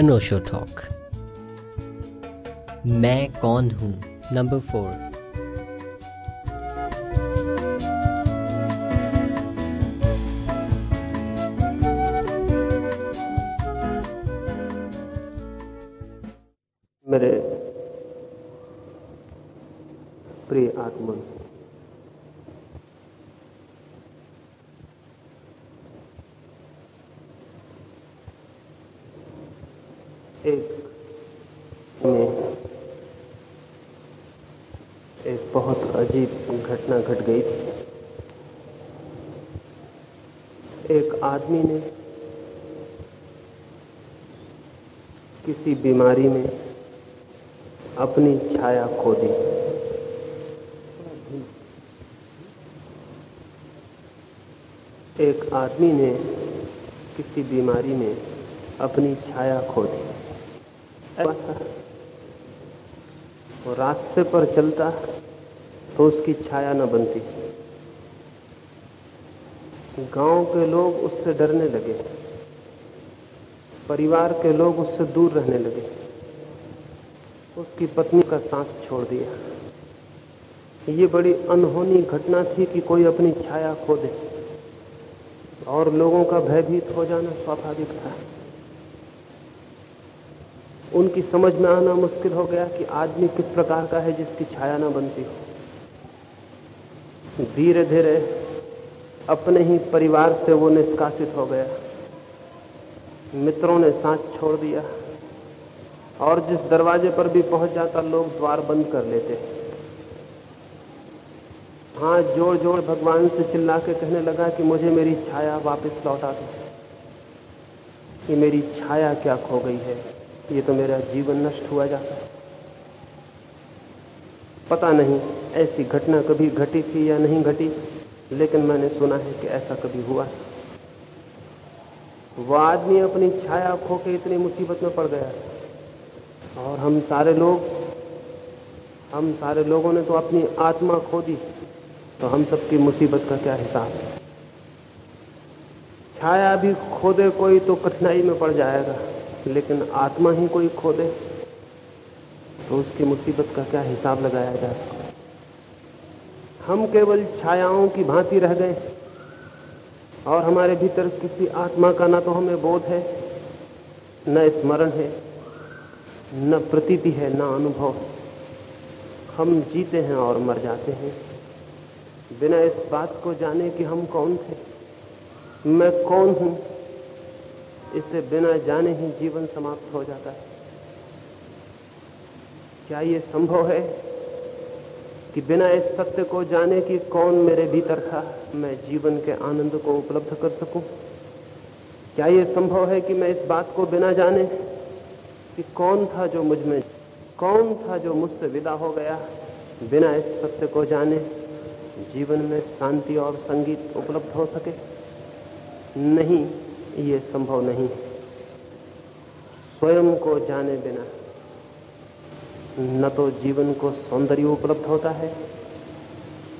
अनोशो talk मैं कौन हूँ? नंबर फोर किसी बीमारी में अपनी छाया खो दी। एक आदमी ने किसी बीमारी में अपनी छाया खो दी। वो रास्ते पर चलता तो उसकी छाया न बनती। गाँव के लोग उससे डरने लगे। परिवार के लोग उससे दूर रहने लगे। उसकी पत्नी का सांस छोड़ दिया। ये बड़ी अनहोनी घटना थी कि कोई अपनी छाया खो दे और लोगों का भयभीत हो जाना स्वाभाविक था। उनकी समझ में आना मुश्किल हो गया कि आदमी किस प्रकार का है जिसकी छाया ना बनती हो। धीरे धीरे अपने ही परिवार से वो निष्कासित हो गया। मित्रों ने सांस छोड़ दिया और जिस दरवाजे पर भी पहुँच जाता, लोग द्वार बंद कर लेते। हाँ ज़ोर ज़ोर भगवान से चिल्ला के कहने लगा कि मुझे मेरी छाया वापस लौटा दो। कि मेरी छाया क्या खो गई है? ये तो मेरा जीवन नष्ट हुआ जाता है। पता नहीं ऐसी घटना कभी घटी थी या नहीं घटी, लेकिन मैंने सुना है कि ऐसा कभी हुआ वो आदमी अपनी छाया खो के इतनी मुसीबत में पड़ गया। और हम सारे लोग, हम सारे लोगों ने तो अपनी आत्मा खो दी तो हम सबकी मुसीबत का क्या हिसाब है? छाया भी खो दे कोई तो कठिनाई में पड़ जाएगा, लेकिन आत्मा ही कोई खो दे तो उसकी मुसीबत का क्या हिसाब लगाया जाए? हम केवल छायाओं की भांति रह गए। और हमारे भीतर किसी आत्मा का ना तो हमें बोध है, न स्मरण है, न प्रतीति है, न अनुभव हम जीते हैं और मर जाते हैं। बिना इस बात को जाने कि हम कौन थे, मैं कौन हूँ, इसे बिना जाने ही जीवन समाप्त हो जाता है। क्या यह संभव है? कि बिना इस सत्य को जाने कि कौन मेरे भीतर था, मैं जीवन के आनंद को उपलब्ध कर सकूँ? क्या यह संभव है कि मैं इस बात को बिना जाने कि कौन था जो मुझमें, कौन था जो मुझसे विदा हो गया? बिना इस सत्य को जाने जीवन में शांति और संगीत उपलब्ध हो सके? नहीं, ये संभव नहीं। स्वयं को जाने बिना न तो जीवन को सौंदर्य उपलब्ध होता है,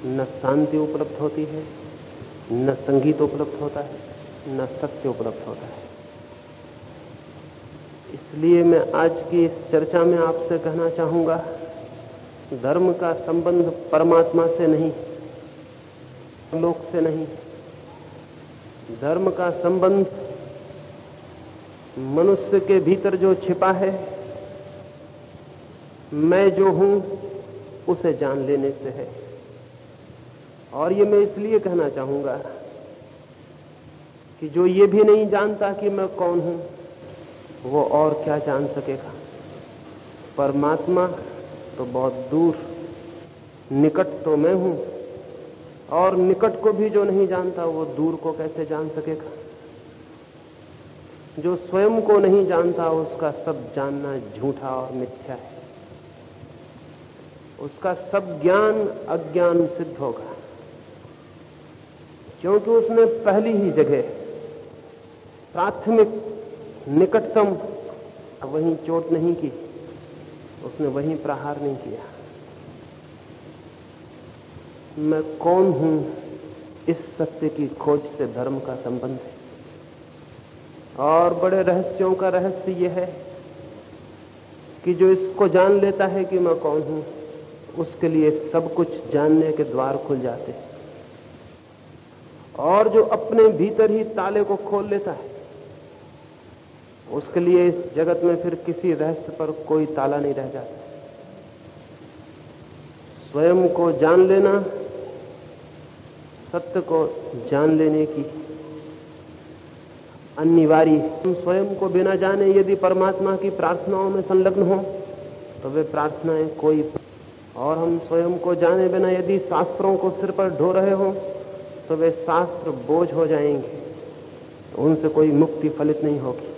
न शांति उपलब्ध होती है, न संगीत उपलब्ध होता है, न सत्य उपलब्ध होता है। इसलिए मैं आज की इस चर्चा में आपसे कहना चाहूँगा, धर्म का संबंध परमात्मा से नहीं, लोक से नहीं। धर्म का संबंध मनुष्य के भीतर जो छिपा है मैं जो हूँ, उसे जान लेने से है। और ये मैं इसलिए कहना चाहूँगा कि जो ये भी नहीं जानता कि मैं कौन हूँ, वो और क्या जान सकेगा? परमात्मा तो बहुत दूर, निकट तो मैं हूँ, और निकट को भी जो नहीं जानता, वो दूर को कैसे जान सकेगा? जो स्वयं को नहीं जानता, उसका सब जानना झूठा और मिथ्या है। उसका सब ज्ञान अज्ञान सिद्ध होगा। क्योंकि उसने पहली ही जगह प्राथमिक निकटतम वहीं चोट नहीं की, उसने वहीं प्रहार नहीं किया। मैं कौन हूँ इस सत्य की खोज से धर्म का संबंध है? और बड़े रहस्यों का रहस्य यह है कि जो इसको जान लेता है कि मैं कौन हूँ उसके लिए सब कुछ जानने के द्वार खुल जाते हैं। और जो अपने भीतर ही ताले को खोल लेता है, उसके लिए इस जगत में फिर किसी रहस्य पर कोई ताला नहीं रह जाता। स्वयं को जान लेना, सत्य को जान लेने की अनिवार्य हम स्वयं को बिना जाने यदि परमात्मा की प्रार्थनाओं में संलग्न हो तो वे प्रार्थनाएँ कोई और हम स्वयं को जाने बिना यदि शास्त्रों को सिर पर ढो रहे हो तो वे शास्त्र बोझ हो जाएँगे तो उनसे कोई मुक्ति फलित नहीं होगी।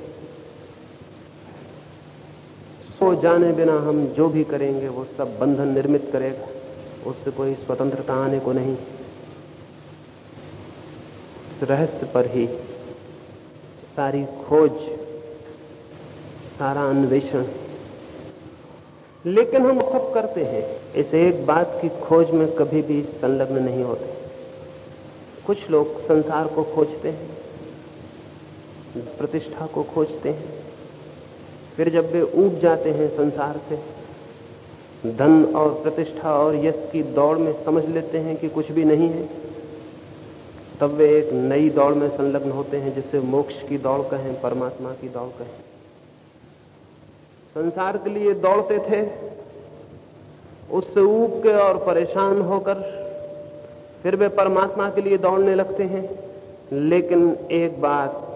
सो जाने बिना हम जो भी करेंगे, वो सब बंधन निर्मित करेगा, उससे कोई स्वतंत्रता आने को नहीं। इस रहस्य पर ही सारी खोज, सारा अन्वेषण लेकिन हम सब करते हैं। इस एक बात की खोज में कभी भी संलग्न नहीं होते। कुछ लोग संसार को खोजते हैं, प्रतिष्ठा को खोजते हैं। फिर जब वे ऊब जाते हैं संसार से, धन और प्रतिष्ठा और यश की दौड़ में समझ लेते हैं कि कुछ भी नहीं है, तब वे एक नई दौड़ में संलग्न होते हैं, जिसे मोक्ष की दौड़ कहें, परमात्मा की दौड़ कहें। संसार के लिए दौड़ते थे, उससे ऊब के और परेशान होकर फिर वे परमात्मा के लिए दौड़ने लगते हैं। लेकिन एक बात,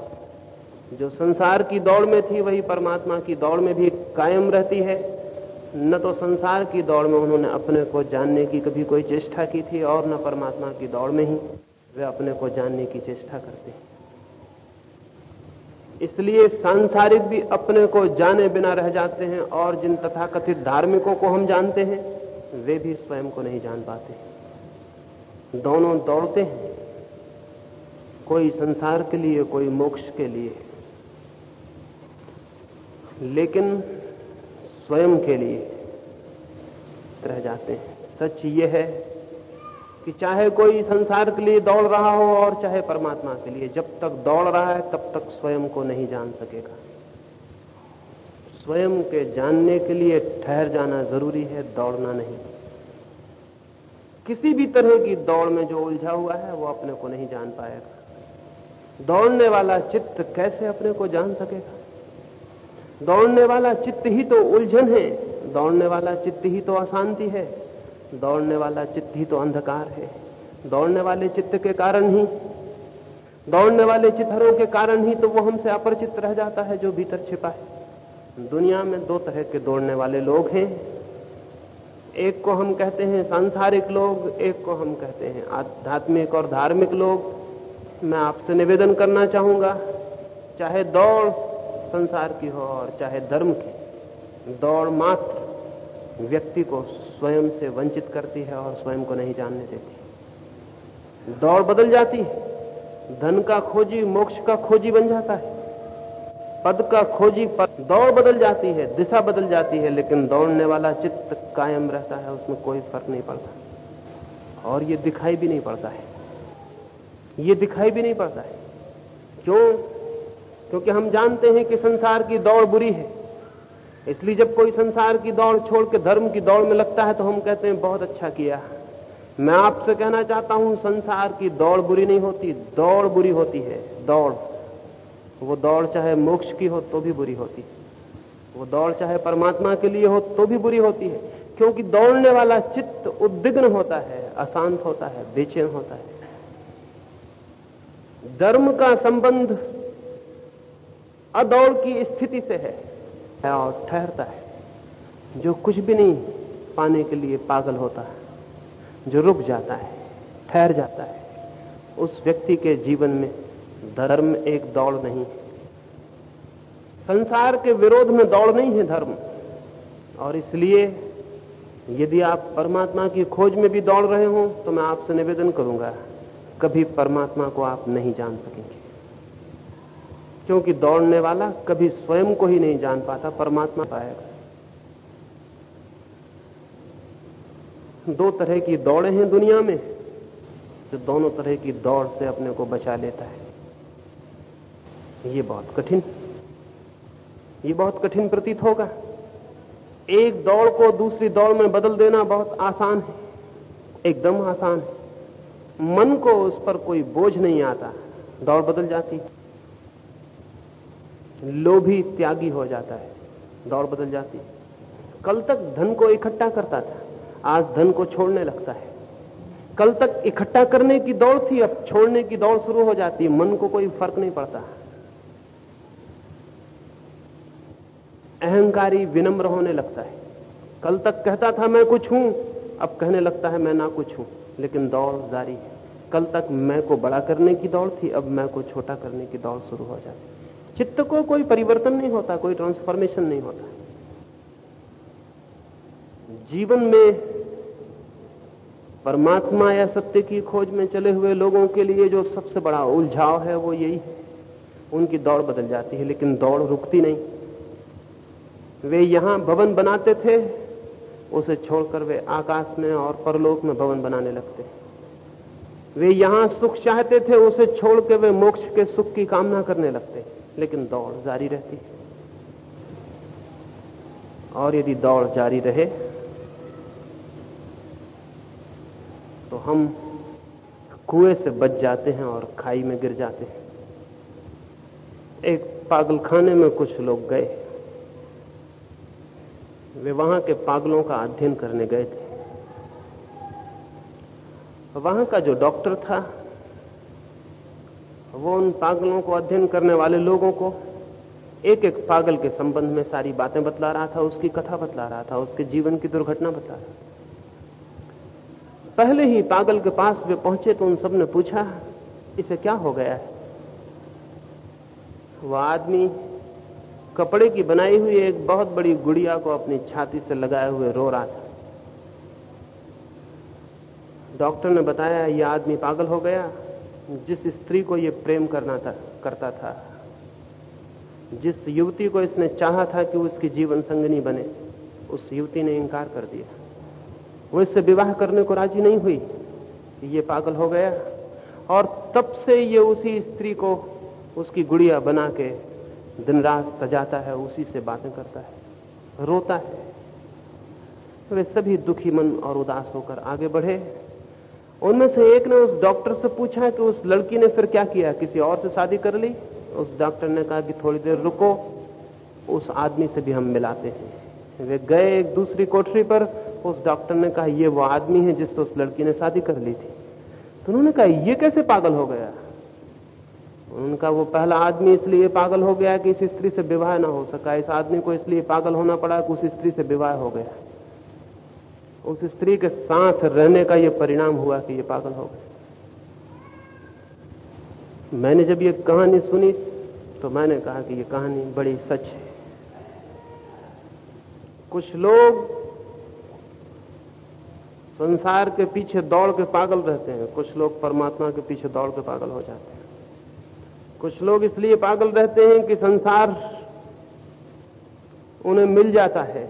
जो संसार की दौड़ में थी, वही परमात्मा की दौड़ में भी कायम रहती है। न तो संसार की दौड़ में उन्होंने अपने को जानने की कभी कोई चेष्टा की थी, और न परमात्मा की दौड़ में ही वे अपने को जानने की चेष्टा करते हैं। इसलिए सांसारिक भी अपने को जाने बिना रह जाते हैं और जिन तथाकथित धार्मिकों को हम जानते हैं, वे भी स्वयं को नहीं जान पाते दोनों दौड़ते हैं। कोई संसार के लिए, कोई मोक्ष के लिए। लेकिन स्वयं के लिए रह जाते हैं। सच यह है कि चाहे कोई संसार के लिए दौड़ रहा हो और चाहे परमात्मा के लिए, जब तक दौड़ रहा है, तब तक स्वयं को नहीं जान सकेगा। स्वयं के जानने के लिए ठहर जाना ज़रूरी है, दौड़ना नहीं। किसी भी तरह की दौड़ में जो उलझा हुआ है, वो अपने को नहीं जान पाएगा। दौड़ने वाला चित्त कैसे अपने को जान सकेगा? दौड़ने वाला चित्त ही तो उलझन है, दौड़ने वाला चित्त ही तो अशांति है। दौड़ने वाला चित्त ही तो अंधकार है। दौड़ने वाले चित्त के कारण ही, दौड़ने वाले चित्तरों के कारण ही तो वो हमसे अपरिचित रह जाता है जो भीतर छिपा है। दुनिया में दो तरह के दौड़ने वाले लोग हैं। एक को हम कहते हैं सांसारिक लोग, एक को हम कहते हैं आध्यात्मिक और धार्मिक लोग। मैं आपसे निवेदन करना चाहूँगा, चाहे दौड़ संसार की हो और चाहे धर्म की, दौड़ मात्र व्यक्ति को स्वयं से वंचित करती है और स्वयं को नहीं जानने देती। दौड़ बदल जाती है। धन का खोजी, मोक्ष का खोजी बन जाता है। पद का खोजी, पद। दौड़ बदल जाती है, दिशा बदल जाती है, लेकिन दौड़ने वाला चित्त कायम रहता है, उसमें कोई फ़र्क नहीं पड़ता। और ये दिखाई भी नहीं पड़ता है। ये दिखाई भी नहीं पड़ता है। क्यों? क्योंकि हम जानते हैं कि संसार की दौड़ बुरी है। इसलिए जब कोई संसार की दौड़ छोड़ के धर्म की दौड़ में लगता है तो हम कहते हैं, बहुत अच्छा किया। मैं आपसे कहना चाहता हूँ, संसार की दौड़ बुरी नहीं होती, दौड़ बुरी होती है, दौड़। वो दौड़ चाहे मोक्ष की हो तो भी बुरी होती है। वो दौड़ चाहे परमात्मा के लिए हो तो भी बुरी होती है। क्योंकि दौड़ने वाला चित्त उद्विग्न होता है, अशांत होता है, बेचैन होता है। धर्म का संबंध अदौड़ की स्थिति से है। और ठहरता है। जो कुछ भी नहीं पाने के लिए पागल होता है, जो रुक जाता है, ठहर जाता है, उस व्यक्ति के जीवन में धर्म एक दौड़ नहीं है। संसार के विरोध में दौड़ नहीं है धर्म। और इसलिए यदि आप परमात्मा की खोज में भी दौड़ रहे हो तो मैं आपसे निवेदन करूँगा, कभी परमात्मा को आप नहीं जान सकेंगे। क्योंकि दौड़ने वाला कभी स्वयं को ही नहीं जान पाता, परमात्मा पाएगा। दो तरह की दौड़े हैं दुनिया में, जो दोनों तरह की दौड़ से अपने को बचा लेता है। ये बहुत कठिन, ये बहुत कठिन प्रतीत होगा। एक दौड़ को दूसरी दौड़ में बदल देना बहुत आसान है, एकदम आसान है। मन को उस पर कोई बोझ नहीं आता, दौड़ बदल जाती। लोभी त्यागी हो जाता है, दौड़ बदल जाती है। कल तक धन को इकट्ठा करता था, आज धन को छोड़ने लगता है। कल तक इकट्ठा करने की दौड़ थी, अब छोड़ने की दौड़ शुरू हो जाती है, मन को कोई फ़र्क नहीं पड़ता। अहंकारी विनम्र होने लगता है। कल तक कहता था, मैं कुछ हूँ। अब कहने लगता है, मैं ना कुछ हूँ, लेकिन दौड़ जारी है। कल तक मैं को बड़ा करने की दौड़ थी, अब मैं को छोटा करने की दौड़ शुरू हो जाती चित्त को कोई परिवर्तन नहीं होता, कोई ट्रांसफॉर्मेशन नहीं होता। जीवन में परमात्मा या सत्य की खोज में चले हुए लोगों के लिए जो सबसे बड़ा उलझाव है, वो यही है। उनकी दौड़ बदल जाती है, लेकिन दौड़ रुकती नहीं। वे यहाँ भवन बनाते थे, उसे छोड़कर वे आकाश में और परलोक में भवन बनाने लगते। वे यहाँ सुख चाहते थे, उसे छोड़ के वे मोक्ष के सुख की कामना करने लगते। लेकिन दौड़ जारी रहती और यदि दौड़ जारी रहे तो हम कुएँ से बच जाते हैं और खाई में गिर जाते हैं। एक पागलखाने में कुछ लोग गए। वे वहाँ के पागलों का अध्ययन करने गए थे। वहाँ का जो डॉक्टर था वो उन पागलों को अध्ययन करने वाले लोगों को एक एक पागल के संबंध में सारी बातें बतला रहा था, उसकी कथा बतला रहा था, उसके जीवन की दुर्घटना बतला रहा था। पहले ही पागल के पास वे पहुँचे तो उन सबने पूछा, इसे क्या हो गया है? वह आदमी कपड़े की बनाई हुई एक बहुत बड़ी गुड़िया को अपनी छाती से लगाए हुए रो रहा था। डॉक्टर ने बताया, यह आदमी पागल हो गया जिस स्त्री को यह प्रेम करना था, करता था, जिस युवती को इसने चाहा था कि वो इसकी जीवन संगनी बने, उस युवती ने इंकार कर दिया। वो इससे विवाह करने को राज़ी नहीं हुई ये पागल हो गया। और तब से ये उसी स्त्री को उसकी गुड़िया बना के दिन रात सजाता है, उसी से बातें करता है, रोता है। वे सभी दुखी मन और उदास होकर आगे बढ़े। उनमें से एक ने उस डॉक्टर से पूछा कि उस लड़की ने फिर क्या किया? किसी और से शादी कर ली? उस डॉक्टर ने कहा कि थोड़ी देर रुको, उस आदमी से भी हम मिलाते हैं। वे गए एक दूसरी कोठरी पर, उस डॉक्टर ने कहा यह वो आदमी है जिससे उस लड़की ने शादी कर ली थी। तो उन्होंने कहा यह कैसे पागल हो गया? उनका वो पहला आदमी इसलिए पागल हो गया कि इस स्त्री से विवाह ना हो सका। इस आदमी को इसलिए पागल होना पड़ा कि उस स्त्री से विवाह हो गया। उस स्त्री के साथ रहने का यह परिणाम हुआ कि ये पागल हो गए। मैंने जब ये कहानी सुनी तो मैंने कहा कि ये कहानी बड़ी सच है। कुछ लोग संसार के पीछे दौड़ के पागल रहते हैं। कुछ लोग परमात्मा के पीछे दौड़ के पागल हो जाते हैं। कुछ लोग इसलिए पागल रहते हैं कि संसार उन्हें मिल जाता है।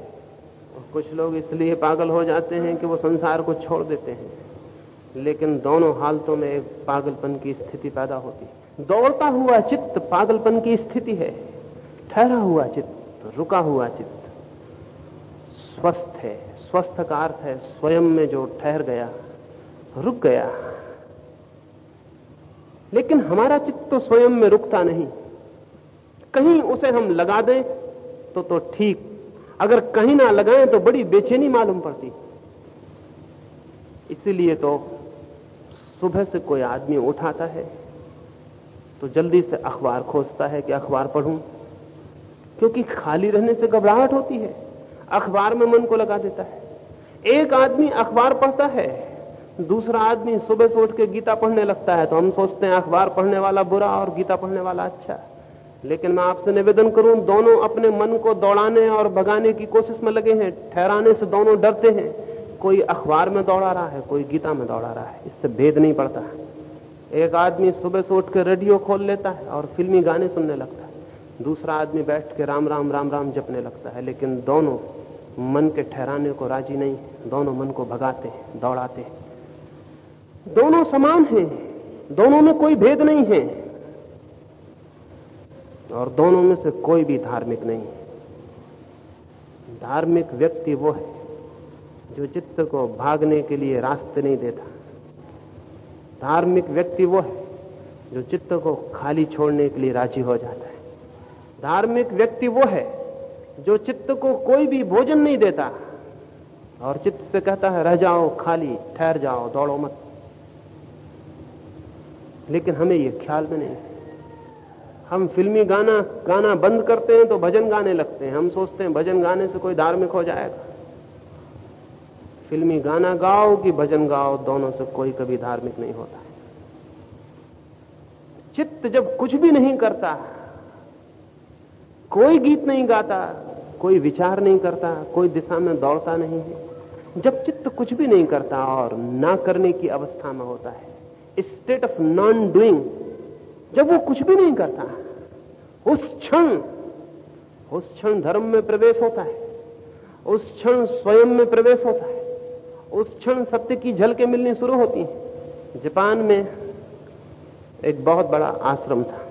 कुछ लोग इसलिए पागल हो जाते हैं कि वो संसार को छोड़ देते हैं। लेकिन दोनों हालतों में एक पागलपन की स्थिति पैदा होती है। दौड़ता हुआ चित्त पागलपन की स्थिति है। ठहरा हुआ चित्त, रुका हुआ चित्त स्वस्थ है। स्वस्थ का अर्थ है स्वयं में जो ठहर गया, रुक गया। लेकिन हमारा चित्त तो स्वयं में रुकता नहीं। कहीं उसे हम लगा दें तो तो ठीक अगर कहीं ना लगाएँ तो बड़ी बेचैनी मालूम पड़ती। इसीलिए तो सुबह से कोई आदमी उठाता है तो जल्दी से अखबार खोजता है कि अखबार पढ़ूं, क्योंकि खाली रहने से घबराहट होती है। अखबार में मन को लगा देता है। एक आदमी अखबार पढ़ता है, दूसरा आदमी सुबह से उठ के गीता पढ़ने लगता है तो हम सोचते हैं अखबार पढ़ने वाला बुरा और गीता पढ़ने वाला अच्छा। लेकिन मैं आपसे निवेदन करूँ, दोनों अपने मन को दौड़ाने और भगाने की कोशिश में लगे हैं, ठहराने से दोनों डरते हैं। कोई अखबार में दौड़ा रहा है, कोई गीता में दौड़ा रहा है, इससे भेद नहीं पड़ता। एक आदमी सुबह से उठ के रेडियो खोल लेता है और फिल्मी गाने सुनने लगता है। दूसरा आदमी बैठ के राम राम राम राम जपने लगता है, लेकिन दोनों मन के ठहराने को राज़ी नहीं दोनों मन को भगाते हैं, दौड़ाते हैं। दोनों समान हैं, दोनों में कोई भेद नहीं है। और दोनों में से कोई भी धार्मिक नहीं है। धार्मिक व्यक्ति वो है जो चित्त को भागने के लिए रास्ते नहीं देता। धार्मिक व्यक्ति वो है जो चित्त को खाली छोड़ने के लिए राज़ी हो जाता है। धार्मिक व्यक्ति वो है जो चित्त को कोई भी भोजन नहीं देता और चित्त से कहता है, रह जाओ खाली, ठहर जाओ, दौड़ो मत। लेकिन हमें यह ख्याल में नहीं हम फिल्मी गाना गाना बंद करते हैं तो भजन गाने लगते हैं। हम सोचते हैं भजन गाने से कोई धार्मिक हो जाएगा। फिल्मी गाना गाओ कि भजन गाओ, दोनों से कोई कभी धार्मिक नहीं होता है। चित्त जब कुछ भी नहीं करता, कोई गीत नहीं गाता, कोई विचार नहीं करता, कोई दिशा में दौड़ता नहीं है। जब चित्त कुछ भी नहीं करता और ना करने की अवस्था में होता है स्टेट ऑफ़ नॉन डूइंग जब वो कुछ भी नहीं करता, उस क्षण उस क्षण धर्म में प्रवेश होता है, उस क्षण स्वयं में प्रवेश होता है, उस क्षण सत्य की झलकें मिलनी शुरू होती हैं। जापान में एक बहुत बड़ा आश्रम था।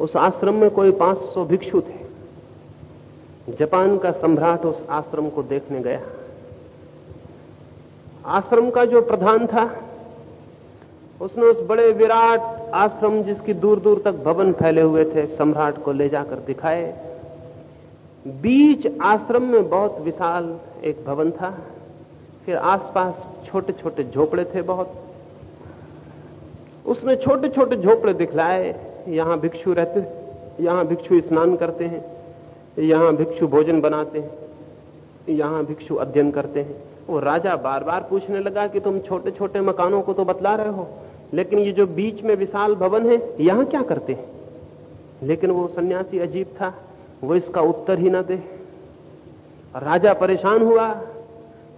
उस आश्रम में कोई 500 भिक्षु थे। जापान का सम्राट उस आश्रम को देखने गया। आश्रम का जो प्रधान था उसने उस बड़े विराट आश्रम जिसकी दूर दूर तक भवन फैले हुए थे, सम्राट को ले जाकर दिखाए। बीच आश्रम में बहुत विशाल एक भवन था। फिर आसपास छोटे छोटे झोपड़े थे बहुत। उसने छोटे छोटे झोपड़े दिखलाए। यहाँ भिक्षु रहते यहाँ भिक्षु स्नान करते हैं, यहाँ भिक्षु भोजन बनाते हैं, यहाँ भिक्षु अध्ययन करते हैं। वो राजा बार बार पूछने लगा कि तुम छोटे छोटे मकानों को तो बतला रहे हो लेकिन ये जो बीच में विशाल भवन है, यहाँ क्या करते हैं? लेकिन वो सन्यासी अजीब था, वो इसका उत्तर ही ना दे। राजा परेशान हुआ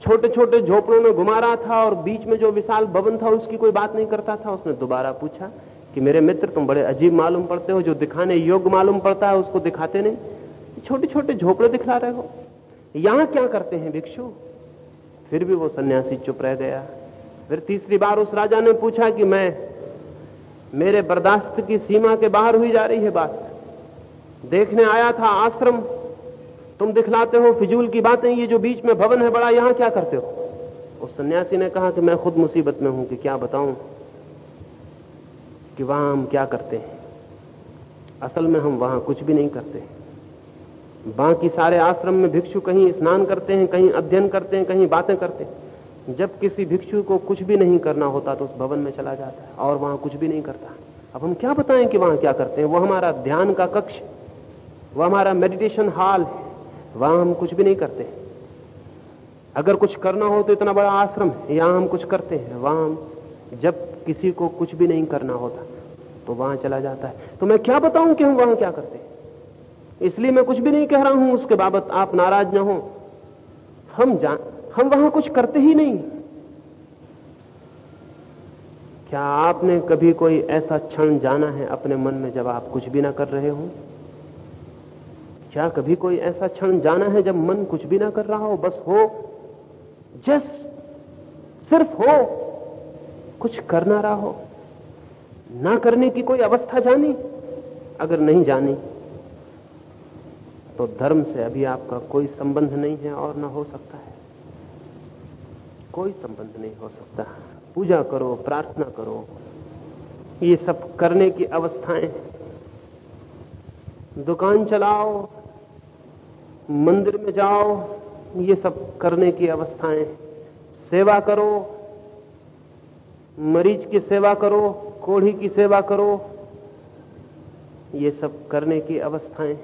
छोटे छोटे झोपड़ों में घुमा रहा था और बीच में जो विशाल भवन था, उसकी कोई बात नहीं करता था। उसने दोबारा पूछा कि मेरे मित्र, तुम बड़े अजीब मालूम पड़ते हो, जो दिखाने योग्य मालूम पड़ता है, उसको दिखाते नहीं? छोटे छोटे झोपड़े दिखला रहे हो। यहाँ क्या करते हैं भिक्षु? फिर भी वो सन्यासी चुप रह गया। फिर तीसरी बार उस राजा ने पूछा कि मैं मेरे बर्दाश्त की सीमा के बाहर हुई जा रही है बात। देखने आया था आश्रम। तुम दिखलाते हो फिजूल की बातें, ये जो बीच में भवन है बड़ा, यहाँ क्या करते हो? उस सन्यासी ने कहा कि मैं खुद मुसीबत में हूँ कि क्या बताऊँ कि वहाँ हम क्या करते हैं। असल में हम वहाँ कुछ भी नहीं करते। बाकी सारे आश्रम में भिक्षु कहीं स्नान करते हैं, कहीं अध्ययन करते हैं, कहीं बातें करते हैं। जब किसी भिक्षु को कुछ भी नहीं करना होता तो उस भवन में चला जाता है और वहाँ कुछ भी नहीं करता। अब हम क्या बताएँ कि वहाँ क्या करते हैं? वो हमारा ध्यान का कक्ष वह हमारा मेडिटेशन हॉल है। वहाँ हम कुछ भी नहीं करते अगर कुछ करना हो तो इतना बड़ा आश्रम है। यहाँ हम कुछ करते हैं। वहाँ जब किसी को कुछ भी नहीं करना होता तो वहाँ चला जाता है। तो मैं क्या बताऊँ कि हम वहाँ क्या करते हैं? इसलिए मैं कुछ भी नहीं कह रहा हूँ। उसके बाबत आप नाराज़ ना हो। हम जान हम वहाँ कुछ करते ही नहीं। क्या आपने कभी कोई ऐसा क्षण जाना है अपने मन में जब आप कुछ भी ना कर रहे हो? क्या कभी कोई ऐसा क्षण जाना है जब मन कुछ भी ना कर रहा हो, बस हो? जस्ट सिर्फ़ हो, कुछ कर ना रहा हो। ना करने की कोई अवस्था जानी? अगर नहीं जानी तो धर्म से अभी आपका कोई संबंध नहीं है और ना हो सकता है। कोई संबंध नहीं हो सकता। पूजा करो, प्रार्थना करो। ये सब करने की अवस्थाएँ दुकान चलाओ, मंदिर में जाओ, ये सब करने की अवस्थाएँ सेवा करो, मरीज़ की सेवा करो, कोढ़ी की सेवा करो, ये सब करने की अवस्थाएँ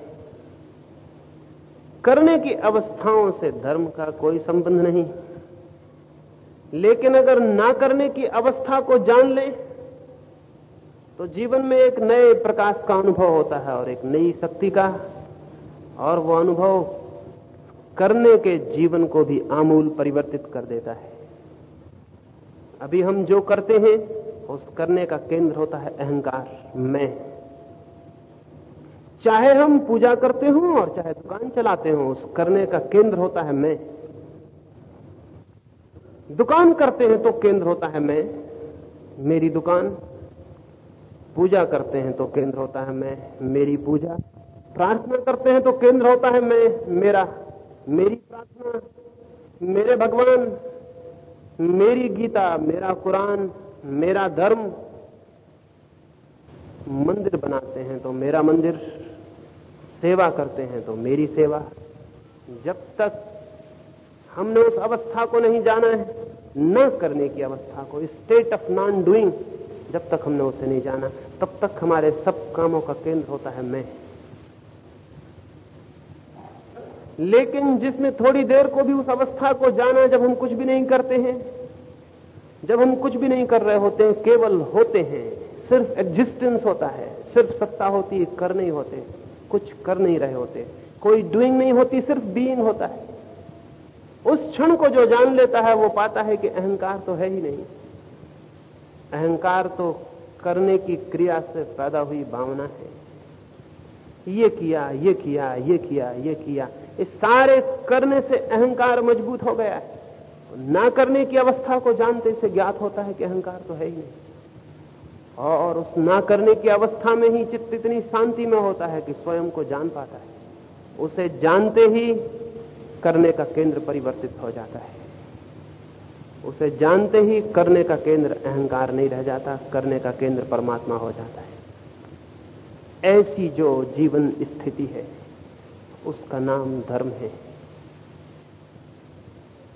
करने की अवस्थाओं से धर्म का कोई संबंध नहीं। लेकिन अगर ना करने की अवस्था को जान ले तो जीवन में एक नए प्रकाश का अनुभव होता है और एक नई शक्ति का। और वो अनुभव करने के जीवन को भी आमूल परिवर्तित कर देता है। अभी हम जो करते हैं, उस करने का केंद्र होता है अहंकार, मैं। चाहे हम पूजा करते हो और चाहे दुकान चलाते हो, उस करने का केंद्र होता है मैं। दुकान करते हैं तो केंद्र होता है मैं। मेरी दुकान। पूजा करते हैं तो केंद्र होता है मैं। मेरी पूजा। प्रार्थना करते हैं तो केंद्र होता है मैं। मेरा, मेरी प्रार्थना। मेरे भगवान। मेरी गीता, मेरा कुरान, मेरा धर्म। मंदिर बनाते हैं तो मेरा मंदिर। सेवा करते हैं तो मेरी सेवा। जब तक हमने उस अवस्था को नहीं जाना है। न करने की अवस्था को स्टेट ऑफ़ नॉन डूइंग जब तक हमने उसे नहीं जाना, तब तक हमारे सब कामों का केंद्र होता है मैं। लेकिन जिसने थोड़ी देर को भी उस अवस्था को जाना, जब हम कुछ भी नहीं करते हैं, जब हम कुछ भी नहीं कर रहे होते हैं, केवल होते हैं, सिर्फ़ एग्जिस्टेंस होता है, सिर्फ़ सत्ता होती है कर नहीं होते, कुछ कर नहीं रहे होते। कोई डूइंग नहीं होती, सिर्फ़ बीइंग होता है। उस क्षण को जो जान लेता है, वो पाता है कि अहंकार तो है ही नहीं। अहंकार तो करने की क्रिया से पैदा हुई भावना है। ये किया ये किया ये किया ये किया। इस सारे करने से अहंकार मज़बूत हो गया है। ना करने की अवस्था को जानते से ज्ञात होता है कि अहंकार तो है ही नहीं। और उस ना करने की अवस्था में ही चित्त इतनी शांति में होता है कि स्वयं को जान पाता है। उसे जानते ही करने का केंद्र परिवर्तित हो जाता है। उसे जानते ही करने का केंद्र अहंकार नहीं रह जाता, करने का केंद्र परमात्मा हो जाता है। ऐसी जो जीवन स्थिति है, उसका नाम धर्म है।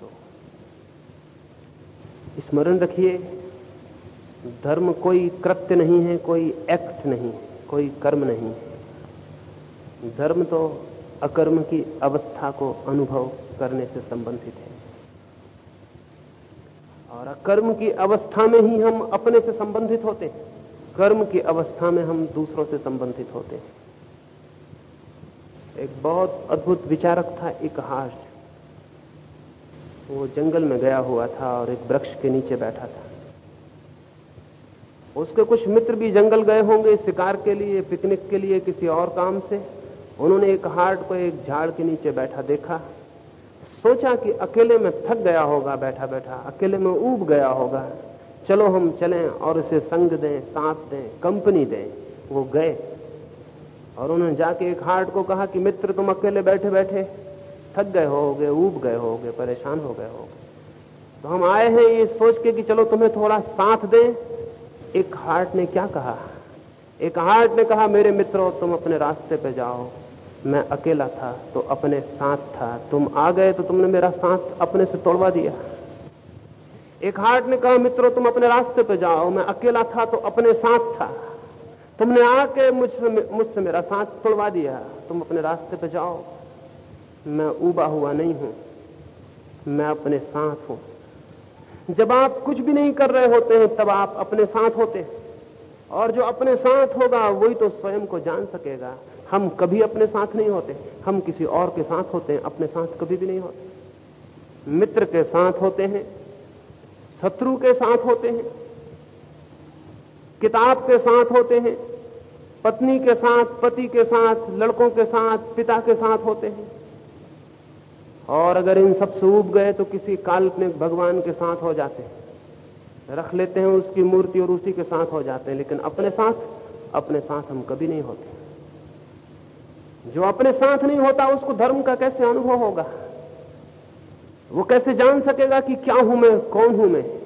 तो स्मरण रखिए, धर्म कोई कृत्य नहीं है, कोई एक्ट नहीं कोई कर्म नहीं है। धर्म तो अकर्म की अवस्था को अनुभव करने से संबंधित है। और अकर्म की अवस्था में ही हम अपने से संबंधित होते हैं। कर्म की अवस्था में हम दूसरों से संबंधित होते हैं। एक बहुत अद्भुत विचारक था, एक हार्श वो जंगल में गया हुआ था और एक वृक्ष के नीचे बैठा था। उसके कुछ मित्र भी जंगल गए होंगे, शिकार के लिए, पिकनिक के लिए, किसी और काम से। उन्होंने एक हार्ट को एक झाड़ के नीचे बैठा देखा। सोचा कि अकेले में थक गया होगा, बैठा बैठा, अकेले में ऊब गया होगा। चलो हम चलें और इसे संग दें, साथ दें, कंपनी दें। वो गए। और उन्होंने जाके एक हार्ट को कहा कि मित्र, तुम अकेले बैठे बैठे थक गए होगे, ऊब गए होगे, परेशान हो गए होगे। तो हम आए हैं ये सोच के कि चलो तुम्हें थोड़ा साथ दें। एक हार्ट ने क्या कहा? एक हार्ट ने कहा, मेरे मित्रों, तुम अपने रास्ते पे जाओ। मैं अकेला था तो अपने साथ था। तुम आ गए तो तुमने मेरा साथ अपने से तोड़वा दिया। एक हार्ट ने कहा, मित्रों, तुम अपने रास्ते पे जाओ। मैं अकेला था तो अपने साथ था। तुमने आके मुझसे मुझसे मेरा साथ तोड़वा दिया। तुम अपने रास्ते पे जाओ। मैं उबा हुआ नहीं हूँ। मैं अपने साथ हूँ। जब आप कुछ भी नहीं कर रहे होते हैं, तब आप अपने साथ होते हैं। और जो अपने साथ होगा, वही तो स्वयं को जान सकेगा। हम कभी अपने साथ नहीं होते। हम किसी और के साथ होते हैं, अपने साथ कभी भी नहीं होते। मित्र के साथ होते हैं, शत्रु के साथ होते हैं, किताब के साथ होते हैं, पत्नी के साथ, पति के साथ, लड़कों के साथ, पिता के साथ होते हैं। और अगर इन सबसे उब गए तो किसी काल्पनिक भगवान के साथ हो जाते हैं। रख लेते हैं उसकी मूर्ति और उसी के साथ हो जाते हैं, लेकिन अपने साथ अपने साथ हम कभी नहीं होते। जो अपने साथ नहीं होता, उसको धर्म का कैसे अनुभव होगा? वो कैसे जान सकेगा कि क्या हूँ मैं, कौन हूँ मैं?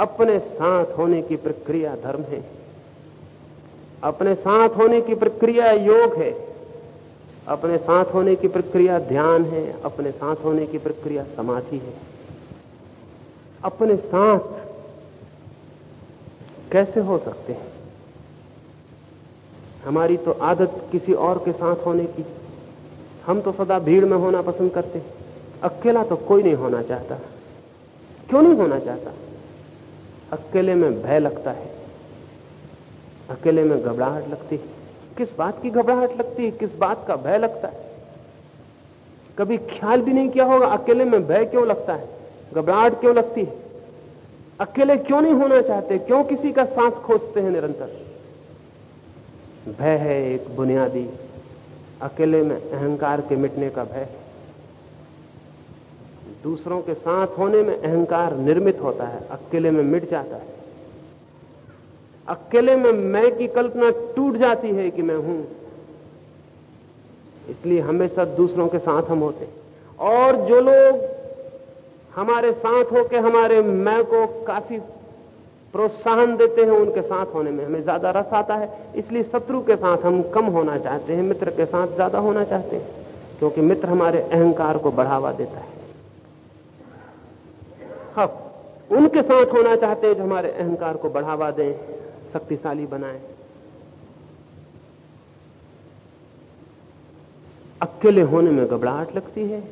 अपने साथ होने की प्रक्रिया धर्म है। अपने साथ होने की प्रक्रिया योग है। अपने साथ होने की प्रक्रिया ध्यान है। अपने साथ होने की प्रक्रिया समाधि है। अपने साथ कैसे हो सकते हैं? हमारी तो आदत किसी और के साथ होने की। हम तो सदा भीड़ में होना पसंद करते अकेला तो कोई नहीं होना चाहता। क्यों नहीं होना चाहता? अकेले में भय लगता है। अकेले में घबराहट लगती है। किस बात की घबराहट लगती है? किस बात का भय लगता है? कभी ख्याल भी नहीं किया होगा, अकेले में भय क्यों लगता है? घबराहट क्यों लगती है? अकेले क्यों नहीं होना चाहते? क्यों किसी का साथ खोजते हैं निरंतर? भय है एक बुनियादी। अकेले में अहंकार के मिटने का भय। दूसरों के साथ होने में अहंकार निर्मित होता है, अकेले में मिट जाता है। अकेले में मैं की कल्पना टूट जाती है कि मैं हूँ। इसलिए हमेशा दूसरों के साथ हम होते और जो लोग हमारे साथ होकर हमारे मैं को काफ़ी प्रोत्साहन देते हैं उनके साथ होने में। हमें ज़्यादा रस आता है, इसलिए शत्रु के साथ हम कम होना चाहते हैं, मित्र के साथ ज़्यादा होना चाहते हैं, क्योंकि मित्र हमारे अहंकार को बढ़ावा देता है। हम उनके साथ होना चाहते हैं जो हमारे अहंकार को बढ़ावा दें, शक्तिशाली बनाएँ। अकेले होने में घबराहट लगती है।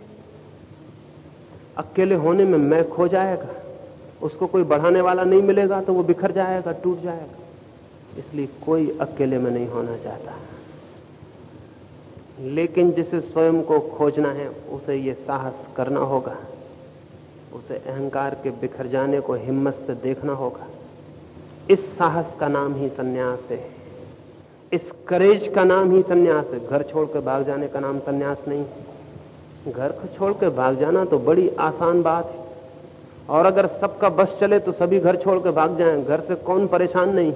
अकेले होने में मैं खो जाएगा। उसको कोई बढ़ाने वाला नहीं मिलेगा तो वो बिखर जाएगा, टूट जाएगा। इसलिए कोई अकेले में नहीं होना चाहता। लेकिन जिसे स्वयं को खोजना है, उसे ये साहस करना होगा। उसे अहंकार के बिखर जाने को हिम्मत से देखना होगा। इस साहस का नाम ही सन्यास है। इस करेज का नाम ही सन्यास है। घर छोड़कर भाग जाने का नाम सन्यास नहीं। घर छोड़कर भाग जाना तो बड़ी आसान बात है। और अगर सबका बस चले तो सभी घर छोड़कर भाग जाएँ। घर से कौन परेशान नहीं?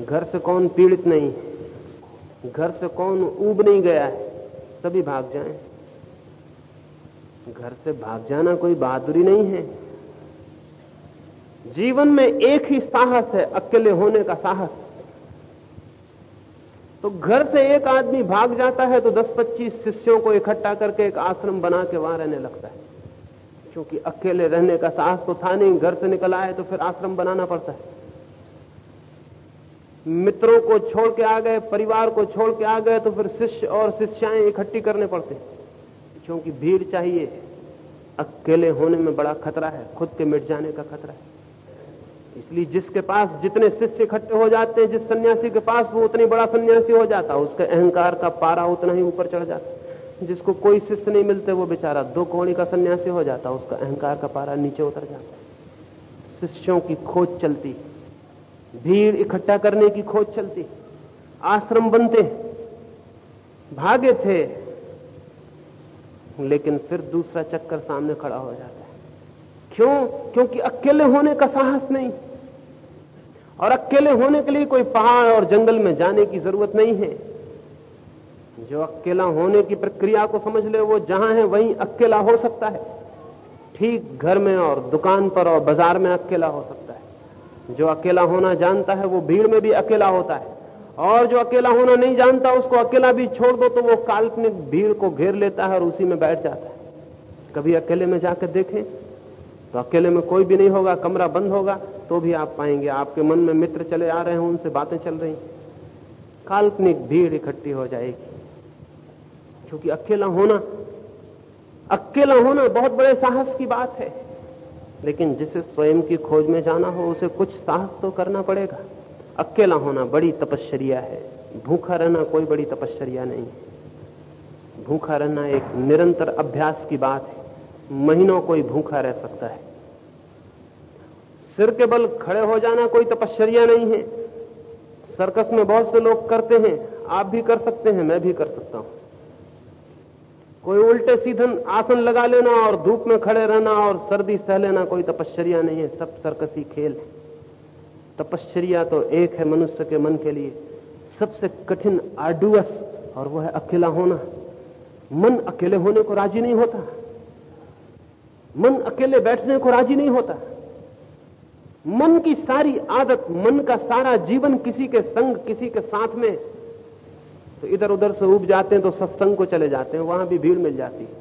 घर से कौन पीड़ित नहीं? घर से कौन ऊब नहीं गया है? सभी भाग जाएँ। घर से भाग जाना कोई बहादुरी नहीं है। जीवन में एक ही साहस है, अकेले होने का साहस। तो घर से एक आदमी भाग जाता है तो 10-25 शिष्यों को इकट्ठा करके एक आश्रम बना के वहाँ रहने लगता है। क्योंकि अकेले रहने का साहस तो था नहीं, घर से निकल आए तो फिर आश्रम बनाना पड़ता है। मित्रों को छोड़ के आ गए, परिवार को छोड़ के आ गए तो फिर शिष्य और शिष्याएँ इकट्ठी करने पड़ते क्योंकि भीड़ चाहिए, अकेले होने में बड़ा खतरा है, खुद के मिट जाने का खतरा है। इसलिए जिसके पास जितने शिष्य इकट्ठे हो जाते हैं, जिस सन्यासी के पास वो उतनी बड़ा सन्यासी हो जाता है, उसके अहंकार का पारा उतना ही ऊपर चढ़ जाता जिसको कोई शिष्य नहीं मिलते, वो बेचारा दो कोणी का सन्यासी हो जाता, उसका अहंकार का पारा नीचे उतर जाता। शिष्यों की खोज चलती, भीड़ इकट्ठा करने की खोज चलती। आश्रम बनते, भागे थे, लेकिन फिर दूसरा चक्कर सामने खड़ा हो जाता है। क्यों? क्योंकि अकेले होने का साहस नहीं। और अकेले होने के लिए कोई पहाड़ और जंगल में जाने की ज़रूरत नहीं है। जो अकेला होने की प्रक्रिया को समझ ले, वो जहाँ है वहीं अकेला हो सकता है। ठीक घर में और दुकान पर और बाज़ार में अकेला हो सकता है। जो अकेला होना जानता है, वो भीड़ में भी अकेला होता है। और जो अकेला होना नहीं जानता, उसको अकेला भी छोड़ दो तो वो काल्पनिक भीड़ को घेर लेता है और उसी में बैठ जाता है। कभी अकेले में जाकर देखें तो अकेले में कोई भी नहीं होगा, कमरा बंद होगा तो भी आप पाएँगे, आपके मन में मित्र चले आ रहे हैं, उनसे बातें चल रही काल्पनिक भीड़ इकट्ठी हो जाएगी। क्योंकि अकेला होना अकेला होना बहुत बड़े साहस की बात है। लेकिन जिसे स्वयं की खोज में जाना हो, उसे कुछ साहस तो करना पड़ेगा। अकेला होना बड़ी तपश्चर्या है। भूखा रहना कोई बड़ी तपश्चर्या नहीं भूखा रहना एक निरंतर अभ्यास की बात है। महीनों कोई भूखा रह सकता है। सिर के बल खड़े हो जाना कोई तपश्चर्या नहीं है। सर्कस में बहुत से लोग करते हैं। आप भी कर सकते हैं, मैं भी कर सकता हूँ। कोई उल्टे सीधन आसन लगा लेना और धूप में खड़े रहना और सर्दी सह लेना, कोई तपश्चर्या नहीं है, सब सरकसी खेल। तपश्चर्या तो एक है मनुष्य के मन के लिए। सबसे कठिन आडुअस और वह है अकेला होना। मन अकेले होने को राज़ी नहीं होता। मन अकेले बैठने को राज़ी नहीं होता। मन की सारी आदत, मन का सारा जीवन किसी के संग, किसी के साथ में तो इधर उधर से उब जाते हैं तो सत्संग को चले जाते हैं, वहाँ भी भीड़ मिल जाती है।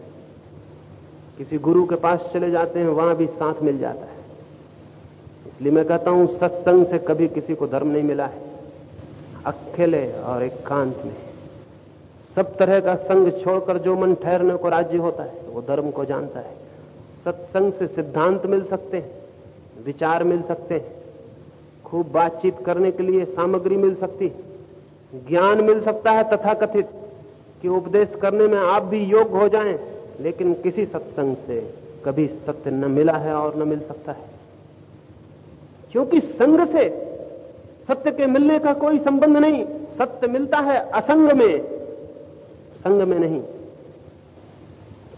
किसी गुरु के पास चले जाते हैं, वहाँ भी साथ मिल जाता है। इसलिए मैं कहता हूँ, सत्संग से कभी किसी को धर्म नहीं मिला है। अकेले और एकांत में। सब तरह का संग छोड़कर जो मन ठहरने को राज्य होता है वो धर्म को जानता है। सत्संग से सिद्धांत मिल सकते हैं, विचार मिल सकते हैं। खूब बातचीत करने के लिए सामग्री मिल सकती ज्ञान मिल सकता है तथाकथित कि उपदेश करने में आप भी योग्य हो जाएँ, लेकिन किसी सत्संग से कभी सत्य न मिला है और न मिल सकता है। क्योंकि संग से सत्य के मिलने का कोई संबंध नहीं, सत्य मिलता है असंग में, संग में नहीं।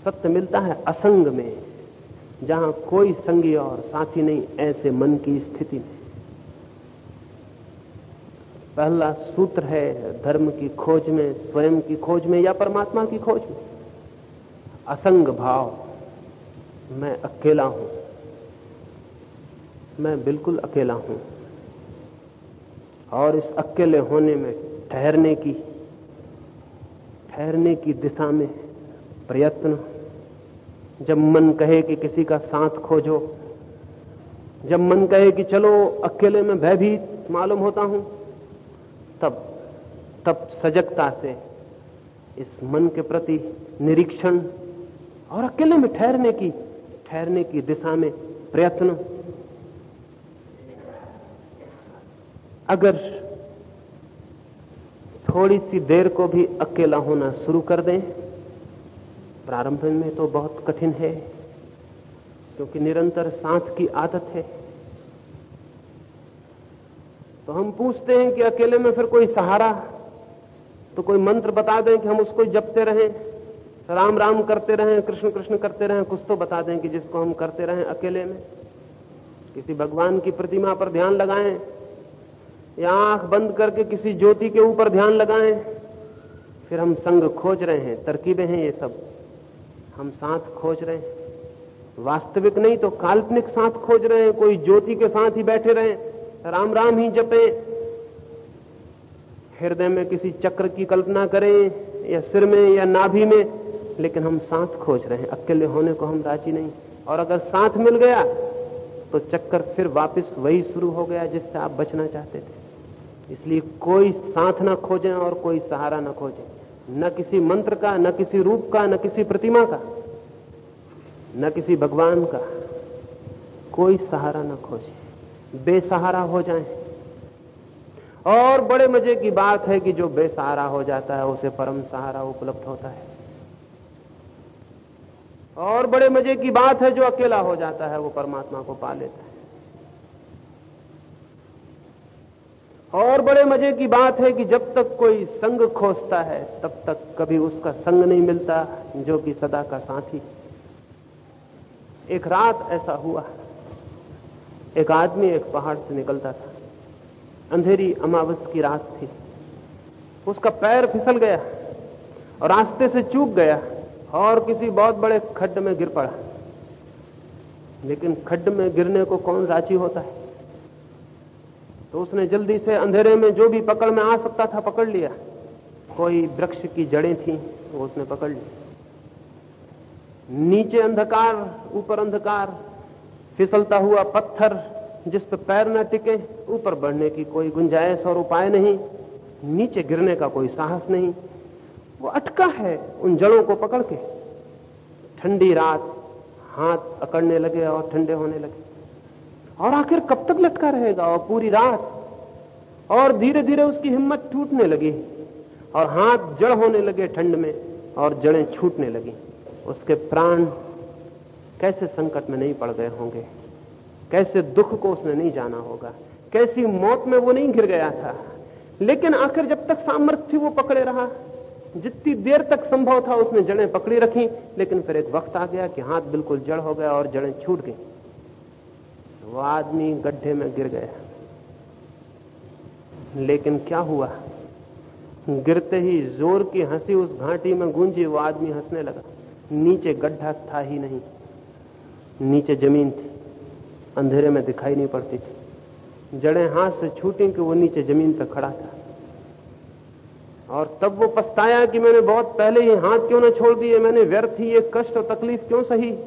सत्य मिलता है असंग में, जहाँ कोई संगी और साथी नहीं, ऐसे मन की स्थिति में। पहला सूत्र है धर्म की खोज में, स्वयं की खोज में या परमात्मा की खोज में? असंग भाव। मैं अकेला हूँ। मैं बिल्कुल अकेला हूँ। और इस अकेले होने में, ठहरने की ठहरने की दिशा में प्रयत्न। जब मन कहे कि किसी का साथ खोजो, जब मन कहे कि चलो अकेले में भयभीत मालूम होता हूँ तब तब सजगता से इस मन के प्रति निरीक्षण और अकेले में ठहरने की ठहरने की दिशा में प्रयत्न। अगर थोड़ी सी देर को भी अकेला होना शुरू कर दें, प्रारंभ में तो बहुत कठिन है, क्योंकि निरंतर साथ की आदत है। तो हम पूछते हैं कि अकेले में फिर कोई सहारा? तो कोई मंत्र बता दें कि हम उसको जपते रहें, राम राम करते रहें, कृष्ण कृष्ण करते रहें, कुछ तो बता दें कि जिसको हम करते रहें अकेले में। किसी भगवान की प्रतिमा पर ध्यान लगाएँ, या आँख बंद करके किसी ज्योति के ऊपर ध्यान लगाएँ, फिर हम संग खोज रहे हैं, तरकीबें हैं ये सब। हम साथ खोज रहे हैं। वास्तविक नहीं तो काल्पनिक साथ खोज रहे हैं, कोई ज्योति के साथ ही बैठे रहे। राम राम ही जपे। हृदय में किसी चक्र की कल्पना करें, या सिर में, या नाभि में, लेकिन हम साथ खोज रहे हैं। अकेले होने को हम राज़ी नहीं। और अगर साथ मिल गया तो चक्कर फिर वापस वही शुरू हो गया जिससे आप बचना चाहते थे। इसलिए कोई साथ ना खोजें और कोई सहारा ना खोजें। न किसी मंत्र का, न किसी रूप का, न किसी प्रतिमा का, न किसी भगवान का कोई सहारा न खोजे। बेसहारा हो जाएँ। और बड़े मज़े की बात है कि जो बेसहारा हो जाता है, उसे परम सहारा उपलब्ध होता है। और बड़े मज़े की बात है, जो अकेला हो जाता है, वो परमात्मा को पा लेता है। और बड़े मज़े की बात है कि जब तक कोई संग खोजता है, तब तक कभी उसका संग नहीं मिलता, जो कि सदा का साथी। एक रात ऐसा हुआ। एक आदमी एक पहाड़ से निकलता था। अंधेरी अमावस की रात थी। उसका पैर फिसल गया और रास्ते से चूक गया और किसी बहुत बड़े खड्ड में गिर पड़ा। लेकिन खड्ड में गिरने को कौन राज़ी होता है? तो उसने जल्दी से अंधेरे में जो भी पकड़ में आ सकता था पकड़ लिया। कोई वृक्ष की जड़ें थी, वो उसने पकड़ ली। नीचे अंधकार, ऊपर अंधकार फिसलता हुआ पत्थर जिस पर पैर न टिके, ऊपर बढ़ने की कोई गुंजाइश और उपाय नहीं, नीचे गिरने का कोई साहस नहीं। वो अटका है उन जड़ों को पकड़ के। ठंडी रात हाथ अकड़ने लगे और ठंडे होने लगे। और आखिर कब तक लटका रहेगा और पूरी रात? और धीरे धीरे उसकी हिम्मत टूटने लगी और हाथ जड़ होने लगे ठंड में और जड़ें छूटने लगी। उसके प्राण कैसे संकट में नहीं पड़ गए होंगे? कैसे दुख को उसने नहीं जाना होगा? कैसी मौत में वो नहीं गिर गया था? लेकिन आखिर जब तक सामर्थ्य वो पकड़े रहा। जितनी देर तक संभव था उसने जड़ें पकड़ी रखी, लेकिन फिर एक वक्त आ गया कि हाथ बिल्कुल जड़ हो गया और जड़ें छूट गई। वो आदमी गड्ढे में गिर गया। लेकिन क्या हुआ? गिरते ही ज़ोर की हँसी उस घाटी में गूंजी, वो आदमी हंसने लगा। नीचे गड्ढा था ही नहीं। नीचे ज़मीन थी। अंधेरे में दिखाई नहीं पड़ती थी। जड़ें हाथ से छूटी कि वो नीचे ज़मीन पर खड़ा था। और तब वो पछताया कि मैंने बहुत पहले ही हाथ क्यों ना छोड़ दिए? मैंने व्यर्थ ही, ये कष्ट और तकलीफ़ क्यों सही?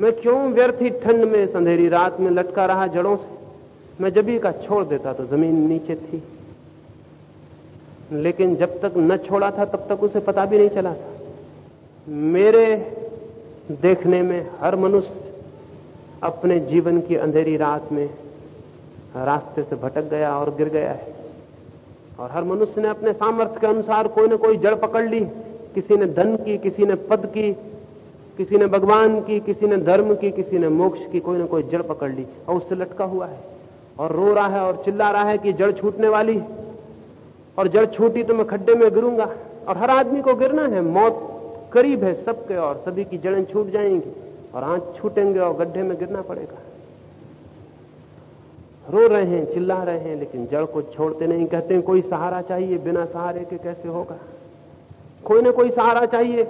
मैं क्यों व्यर्थ ही ठंड में संधेरी रात में लटका रहा जड़ों से? मैं जब ही का छोड़ देता तो ज़मीन नीचे थी। लेकिन जब तक न छोड़ा था, तब तक उसे पता भी नहीं चला था। मेरे देखने में हर मनुष्य अपने जीवन की अंधेरी रात में रास्ते से भटक गया और गिर गया है। और हर मनुष्य ने अपने सामर्थ्य के अनुसार कोई ना कोई जड़ पकड़ ली, किसी ने धन की, किसी ने पद की, किसी ने भगवान की, किसी ने धर्म की, किसी ने मोक्ष की, कोई ना कोई जड़ पकड़ ली और उससे लटका हुआ है। और रो रहा है और चिल्ला रहा है कि जड़ छूटने वाली, और जड़ छूटी तो मैं खड्डे में गिरूँगा। और हर आदमी को गिरना है, मौत करीब है सबके और सभी की जड़ें छूट जाएँगी और हाथ छूटेंगे और गड्ढे में गिरना पड़ेगा। रो रहे हैं, चिल्ला रहे हैं, लेकिन जड़ को छोड़ते नहीं। कहते हैं, कोई सहारा चाहिए? बिना सहारे के कैसे होगा? कोई ना कोई सहारा चाहिए।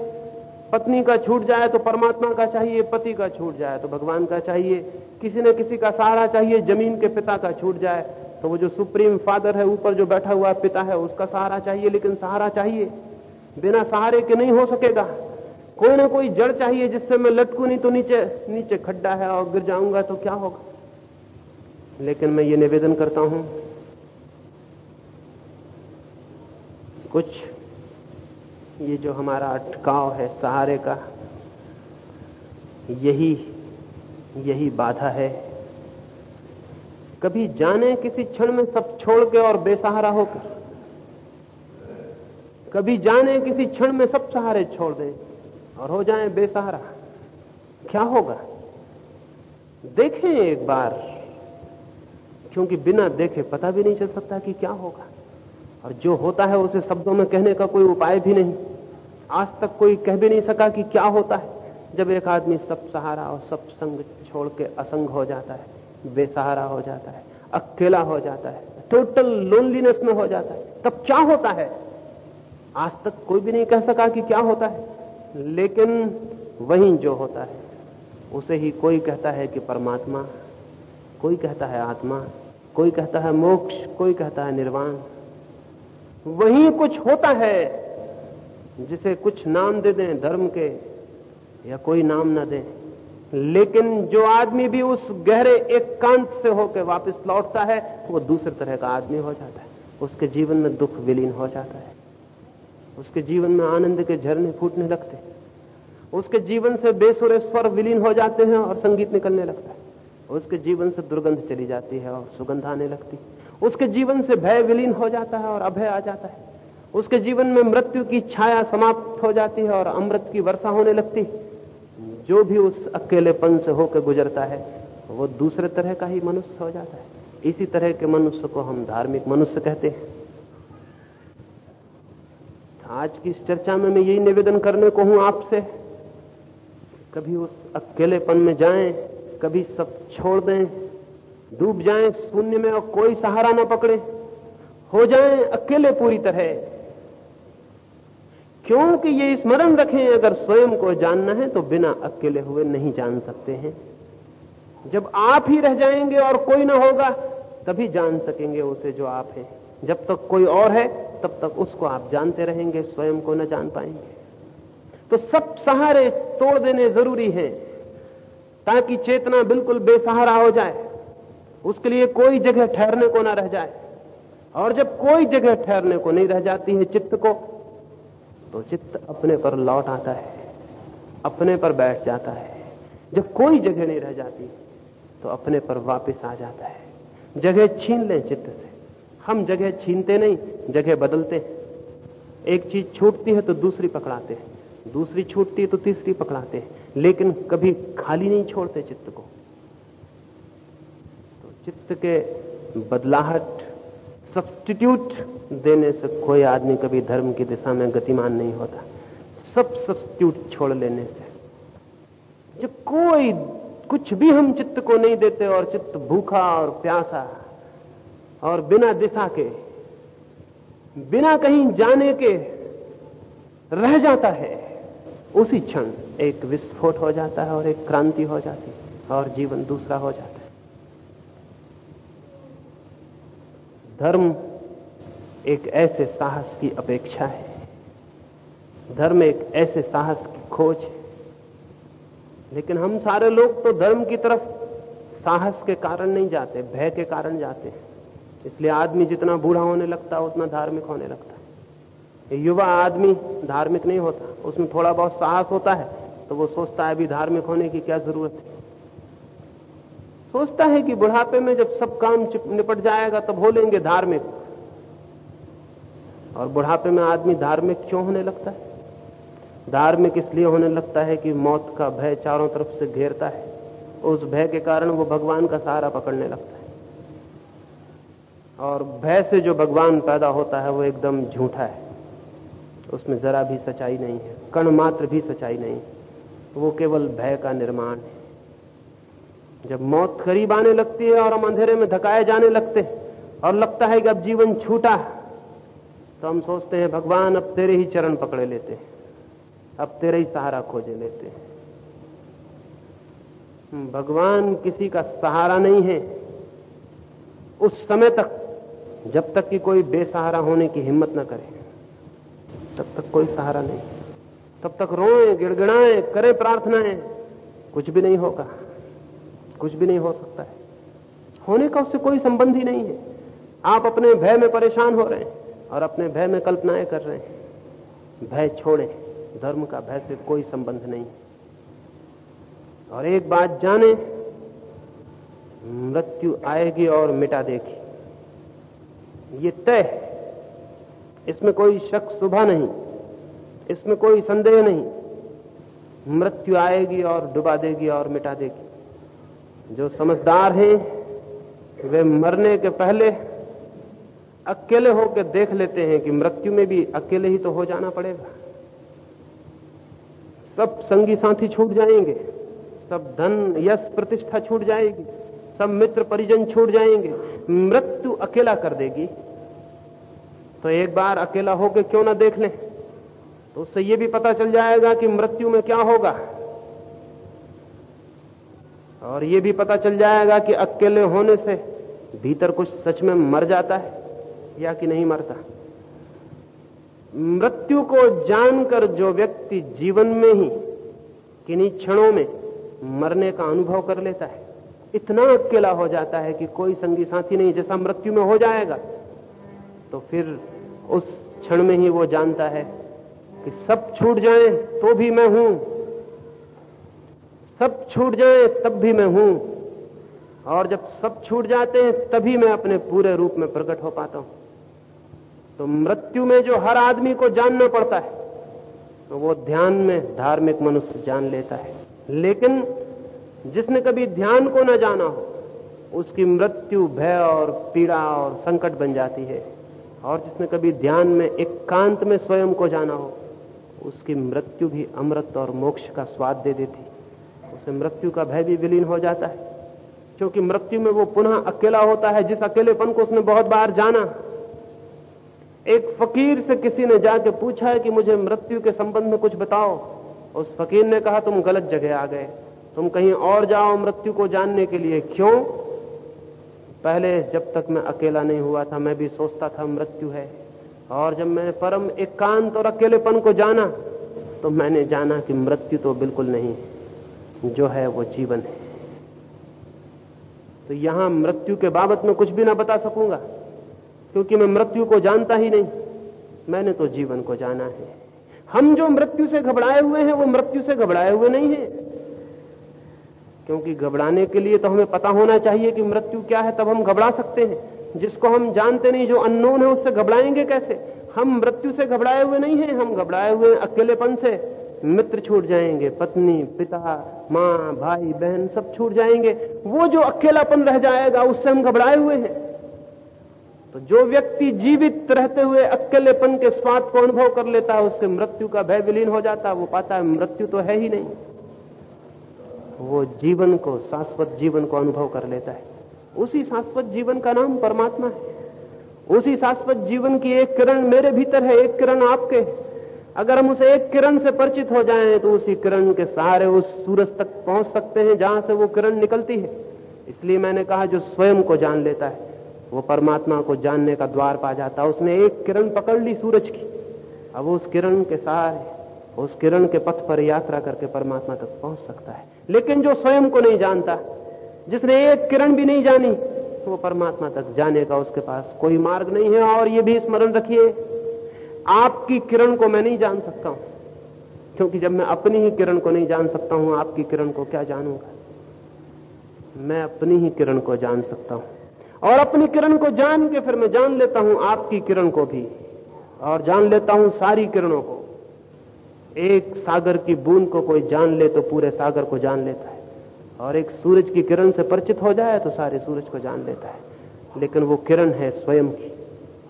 पत्नी का छूट जाए तो परमात्मा का चाहिए, पति का छूट जाए तो भगवान का चाहिए। किसी न किसी का सहारा चाहिए, ज़मीन के पिता का छूट जाए तो वो जो सुप्रीम फादर है, ऊपर जो बैठा हुआ पिता है, उसका सहारा चाहिए, लेकिन सहारा चाहिए। बिना सहारे के नहीं हो सकेगा। कोई ना कोई जड़ चाहिए जिससे मैं लटकू नहीं तो नीचे नीचे खड्डा है और गिर जाऊँगा तो क्या होगा? लेकिन मैं ये निवेदन करता हूँ, कुछ ये जो हमारा अटकाव है सहारे का, यही यही बाधा है। कभी जाने किसी क्षण में सब छोड़ के और बेसहारा होकर कभी जाने किसी क्षण में सब सहारे छोड़ दें और हो जाएँ बेसहारा। क्या होगा? देखें एक बार, क्योंकि बिना देखे पता भी नहीं चल सकता कि क्या होगा। और जो होता है उसे शब्दों में कहने का कोई उपाय भी नहीं। आज तक कोई कह भी नहीं सका कि क्या होता है, जब एक आदमी सब सहारा और सब संग छोड़ के असंग हो जाता है, बेसहारा हो जाता है, अकेला हो जाता है टोटल लोनलीनेस में हो जाता है। तब क्या होता है? आज तक कोई भी नहीं कह सका कि क्या होता है, लेकिन वही जो होता है, उसे ही कोई कहता है कि परमात्मा, कोई कहता है आत्मा, कोई कहता है मोक्ष, कोई कहता है निर्वाण। वही कुछ होता है जिसे कुछ नाम दे दें धर्म के, या कोई नाम ना दें। लेकिन जो आदमी भी उस गहरे एकांत एक से होकर वापस लौटता है, वो दूसरे तरह का आदमी हो जाता है। उसके जीवन में दुख विलीन हो जाता है। उसके जीवन में आनंद के झरने फूटने लगते उसके जीवन से बेसुरे स्वर विलीन हो जाते हैं और संगीत निकलने लगता है। उसके जीवन से दुर्गंध चली जाती है और सुगंध आने लगती उसके जीवन से भय विलीन हो जाता है और अभय आ जाता है। उसके जीवन में मृत्यु की छाया समाप्त हो जाती है और अमृत की वर्षा होने लगती है। जो भी उस अकेलेपन से होकर गुजरता है, वो दूसरे तरह का ही मनुष्य हो जाता है। इसी तरह के मनुष्य को हम धार्मिक मनुष्य कहते हैं। आज की इस चर्चा में मैं यही निवेदन करने को हूँ आपसे। कभी उस अकेलेपन में जाएँ, कभी सब छोड़ दें, डूब जाएँ शून्य में और कोई सहारा ना पकड़े। हो जाएँ अकेले पूरी तरह। क्योंकि ये स्मरण रखें, अगर स्वयं को जानना है तो बिना अकेले हुए नहीं जान सकते हैं। जब आप ही रह जाएँगे और कोई ना होगा, तभी जान सकेंगे उसे जो आप हैं। जब तक कोई और है, तब तक उसको आप जानते रहेंगे, स्वयं को न जान पाएँगे। तो सब सहारे तोड़ देने ज़रूरी हैं, ताकि चेतना बिल्कुल बेसहारा हो जाए, उसके लिए कोई जगह ठहरने को ना रह जाए। और जब कोई जगह ठहरने को नहीं रह जाती है चित्त को तो चित्त अपने पर लौट आता है, अपने पर बैठ जाता है। जब कोई जगह नहीं रह जाती तो अपने पर वापस आ जाता है। जगह छीन लें चित्त से। हम जगह छीनते नहीं, जगह बदलते। एक चीज़ छूटती है तो दूसरी पकड़ाते हैं। दूसरी छूटती है तो तीसरी पकड़ाते हैं। लेकिन कभी खाली नहीं छोड़ते चित्त को। तो चित्त के बदलाहट सब्सटीट्यूट देने से कोई आदमी कभी धर्म की दिशा में गतिमान नहीं होता। सब सब्सटीट्यूट छोड़ लेने से। जब कोई कुछ भी हम चित्त को नहीं देते और चित्त भूखा और प्यासा और बिना दिशा के, बिना कहीं जाने के रह जाता है। उसी क्षण एक विस्फोट हो जाता है और एक क्रांति हो जाती है और जीवन दूसरा हो जाता है। धर्म एक ऐसे साहस की अपेक्षा है। धर्म एक ऐसे साहस की खोज है। लेकिन हम सारे लोग तो धर्म की तरफ़ साहस के कारण नहीं जाते, भय के कारण जाते हैं। इसलिए आदमी जितना बूढ़ा होने लगता है उतना धार्मिक होने लगता है। युवा आदमी धार्मिक नहीं होता, उसमें थोड़ा बहुत साहस होता है तो वो सोचता है अभी धार्मिक होने की क्या ज़रूरत है? सोचता है कि बुढ़ापे में जब सब काम निपट जाएगा, तब हो लेंगे धार्मिक। और बुढ़ापे में आदमी धार्मिक क्यों होने लगता है? धार्मिक इसलिए होने लगता है कि मौत का भय चारों तरफ़ से घेरता है। उस भय के कारण वो भगवान का सहारा पकड़ने लगता है। और भय से जो भगवान पैदा होता है, वो एकदम झूठा है। उसमें जरा भी सच्चाई नहीं है, कण मात्र भी सच्चाई नहीं। वो केवल भय का निर्माण है। जब मौत करीब आने लगती है और हम अंधेरे में धकाए जाने लगते और लगता है कि अब जीवन छूटा तो हम सोचते हैं, भगवान, अब तेरे ही चरण पकड़े लेते हैं। अब तेरे ही सहारा खोजे लेते हैं। भगवान किसी का सहारा नहीं है। उस समय तक जब तक कि कोई बेसहारा होने की हिम्मत न करे, तब तक कोई सहारा नहीं। तब तक रोए, गिड़गिड़ाएँ, करें प्रार्थनाएँ, कुछ भी नहीं होगा, कुछ भी नहीं हो सकता है। होने का उससे कोई संबंध ही नहीं है। आप अपने भय में परेशान हो रहे हैं और अपने भय में कल्पनाएँ कर रहे हैं। भय छोड़ें, धर्म का भय से कोई संबंध नहीं। और एक बात जाने, मृत्यु आएगी और मिटा देगी। ये तय है। इसमें कोई शक सुबह नहीं, इसमें कोई संदेह नहीं। मृत्यु आएगी और डुबा देगी और मिटा देगी। जो समझदार हैं, वे मरने के पहले अकेले होकर देख लेते हैं कि मृत्यु में भी अकेले ही तो हो जाना पड़ेगा। सब संगी साथी छूट जाएँगे, सब धन यश प्रतिष्ठा छूट जाएगी, सब मित्र परिजन छूट जाएँगे, मृत्यु अकेला कर देगी। तो एक बार अकेला होकर क्यों ना देख लें? तो उससे यह भी पता चल जाएगा कि मृत्यु में क्या होगा। और यह भी पता चल जाएगा कि अकेले होने से भीतर कुछ सच में मर जाता है या कि नहीं मरता। मृत्यु को जानकर जो व्यक्ति जीवन में ही किन्हीं क्षणों में मरने का अनुभव कर लेता है, इतना अकेला हो जाता है कि कोई संगी साथी नहीं जैसा मृत्यु में हो जाएगा तो फिर उस क्षण में ही वो जानता है कि सब छूट जाए तो भी मैं हूँ। सब छूट जाए तब भी मैं हूँ। और जब सब छूट जाते हैं, तभी मैं अपने पूरे रूप में प्रकट हो पाता हूँ। तो मृत्यु में जो हर आदमी को जानना पड़ता है तो वो ध्यान में धार्मिक मनुष्य जान लेता है। लेकिन जिसने कभी ध्यान को न जाना हो, उसकी मृत्यु भय और पीड़ा और संकट बन जाती है। और जिसने कभी ध्यान में, एकांत एक में स्वयं को जाना हो, उसकी मृत्यु भी अमृत और मोक्ष का स्वाद दे देती। उसे मृत्यु का भय भी विलीन हो जाता है। क्योंकि मृत्यु में वो पुनः अकेला होता है, जिस अकेलेपन को उसने बहुत बार जाना। एक फकीर से किसी ने जाके पूछा है कि मुझे मृत्यु के संबंध में कुछ बताओ। उस फकीर ने कहा, तुम गलत जगह आ गए। तुम कहीं और जाओ मृत्यु को जानने के लिए। क्यों? पहले जब तक मैं अकेला नहीं हुआ था, मैं भी सोचता था मृत्यु है। और जब मैंने परम एकांत और अकेलेपन को जाना तो मैंने जाना कि मृत्यु तो बिल्कुल नहीं जो है वो जीवन है। तो यहाँ मृत्यु के बाबत में कुछ भी ना बता सकूँगा, क्योंकि मैं मृत्यु को जानता ही नहीं। मैंने तो जीवन को जाना है। हम जो मृत्यु से घबराए हुए हैं, वो मृत्यु से घबराए हुए नहीं है। क्योंकि घबराने के लिए तो हमें पता होना चाहिए कि मृत्यु क्या है, तब हम घबरा सकते हैं। जिसको हम जानते नहीं, जो अननोन है, उससे घबराएँगे कैसे? हम मृत्यु से घबराए हुए नहीं हैं, हम घबराए हुए हैं, अकेलेपन से। मित्र छूट जाएँगे, पत्नी, पिता, माँ, भाई, बहन, सब छूट जाएँगे। वो जो अकेलापन रह जाएगा, उससे हम घबराए हुए हैं। तो जो व्यक्ति जीवित रहते हुए अकेलेपन के स्वाद को अनुभव कर लेता है, उसके मृत्यु का भय विलीन हो जाता है, वो पाता है, मृत्यु तो है ही नहीं। वो जीवन को, शाश्वत जीवन को अनुभव कर लेता है। उसी शाश्वत जीवन का नाम परमात्मा है। उसी शाश्वत जीवन की एक किरण मेरे भीतर है, एक किरण आपके अगर हम उसे एक किरण से परिचित हो जाएँ तो उसी किरण के सारे उस सूरज तक पहुँच सकते हैं, जहाँ से वो किरण निकलती है। इसलिए मैंने कहा, जो स्वयं को जान लेता है, वो परमात्मा को जानने का द्वार पा जाता है। उसने एक किरण पकड़ ली सूरज की। अब उस किरण के सारे उस किरण के पथ पर यात्रा करके परमात्मा तक पहुँच सकता है। लेकिन जो स्वयं को नहीं जानता, जिसने एक किरण भी नहीं जानी तो वो परमात्मा तक जाने का उसके पास कोई मार्ग नहीं है। और ये भी स्मरण रखिए, आपकी किरण को मैं नहीं जान सकता हूँ, क्योंकि जब मैं अपनी ही किरण को नहीं जान सकता हूँ, आपकी किरण को क्या जानूँगा? मैं अपनी ही किरण को जान सकता हूँ। और अपनी किरण को जान के फिर मैं जान लेता हूँ आपकी किरण को भी, और जान लेता हूँ सारी किरणों को। एक सागर की बूंद को कोई जान ले तो पूरे सागर को जान लेता है। और एक सूरज की किरण से परिचित हो जाए तो सारे सूरज को जान लेता है। लेकिन वो किरण है स्वयं की,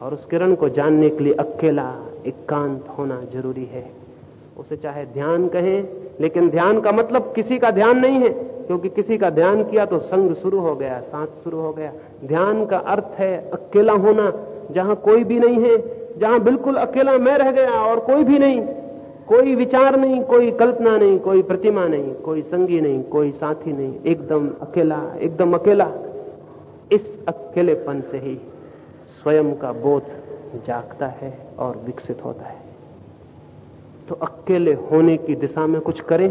और उस किरण को जानने के लिए अकेला, एकांत होना ज़रूरी है। उसे चाहे ध्यान कहें, लेकिन ध्यान का मतलब किसी का ध्यान नहीं है। क्योंकि किसी का ध्यान किया तो संग शुरू हो गया, साथ शुरू हो गया। ध्यान का अर्थ है अकेला होना, जहाँ कोई भी नहीं है, जहाँ बिल्कुल अकेला मैं रह गया और कोई भी नहीं। कोई विचार नहीं, कोई कल्पना नहीं, कोई प्रतिमा नहीं, कोई संगी नहीं, कोई साथी नहीं, एकदम अकेला एकदम अकेला। इस अकेलेपन से ही स्वयं का बोध जागता है और विकसित होता है। तो अकेले होने की दिशा में कुछ करें,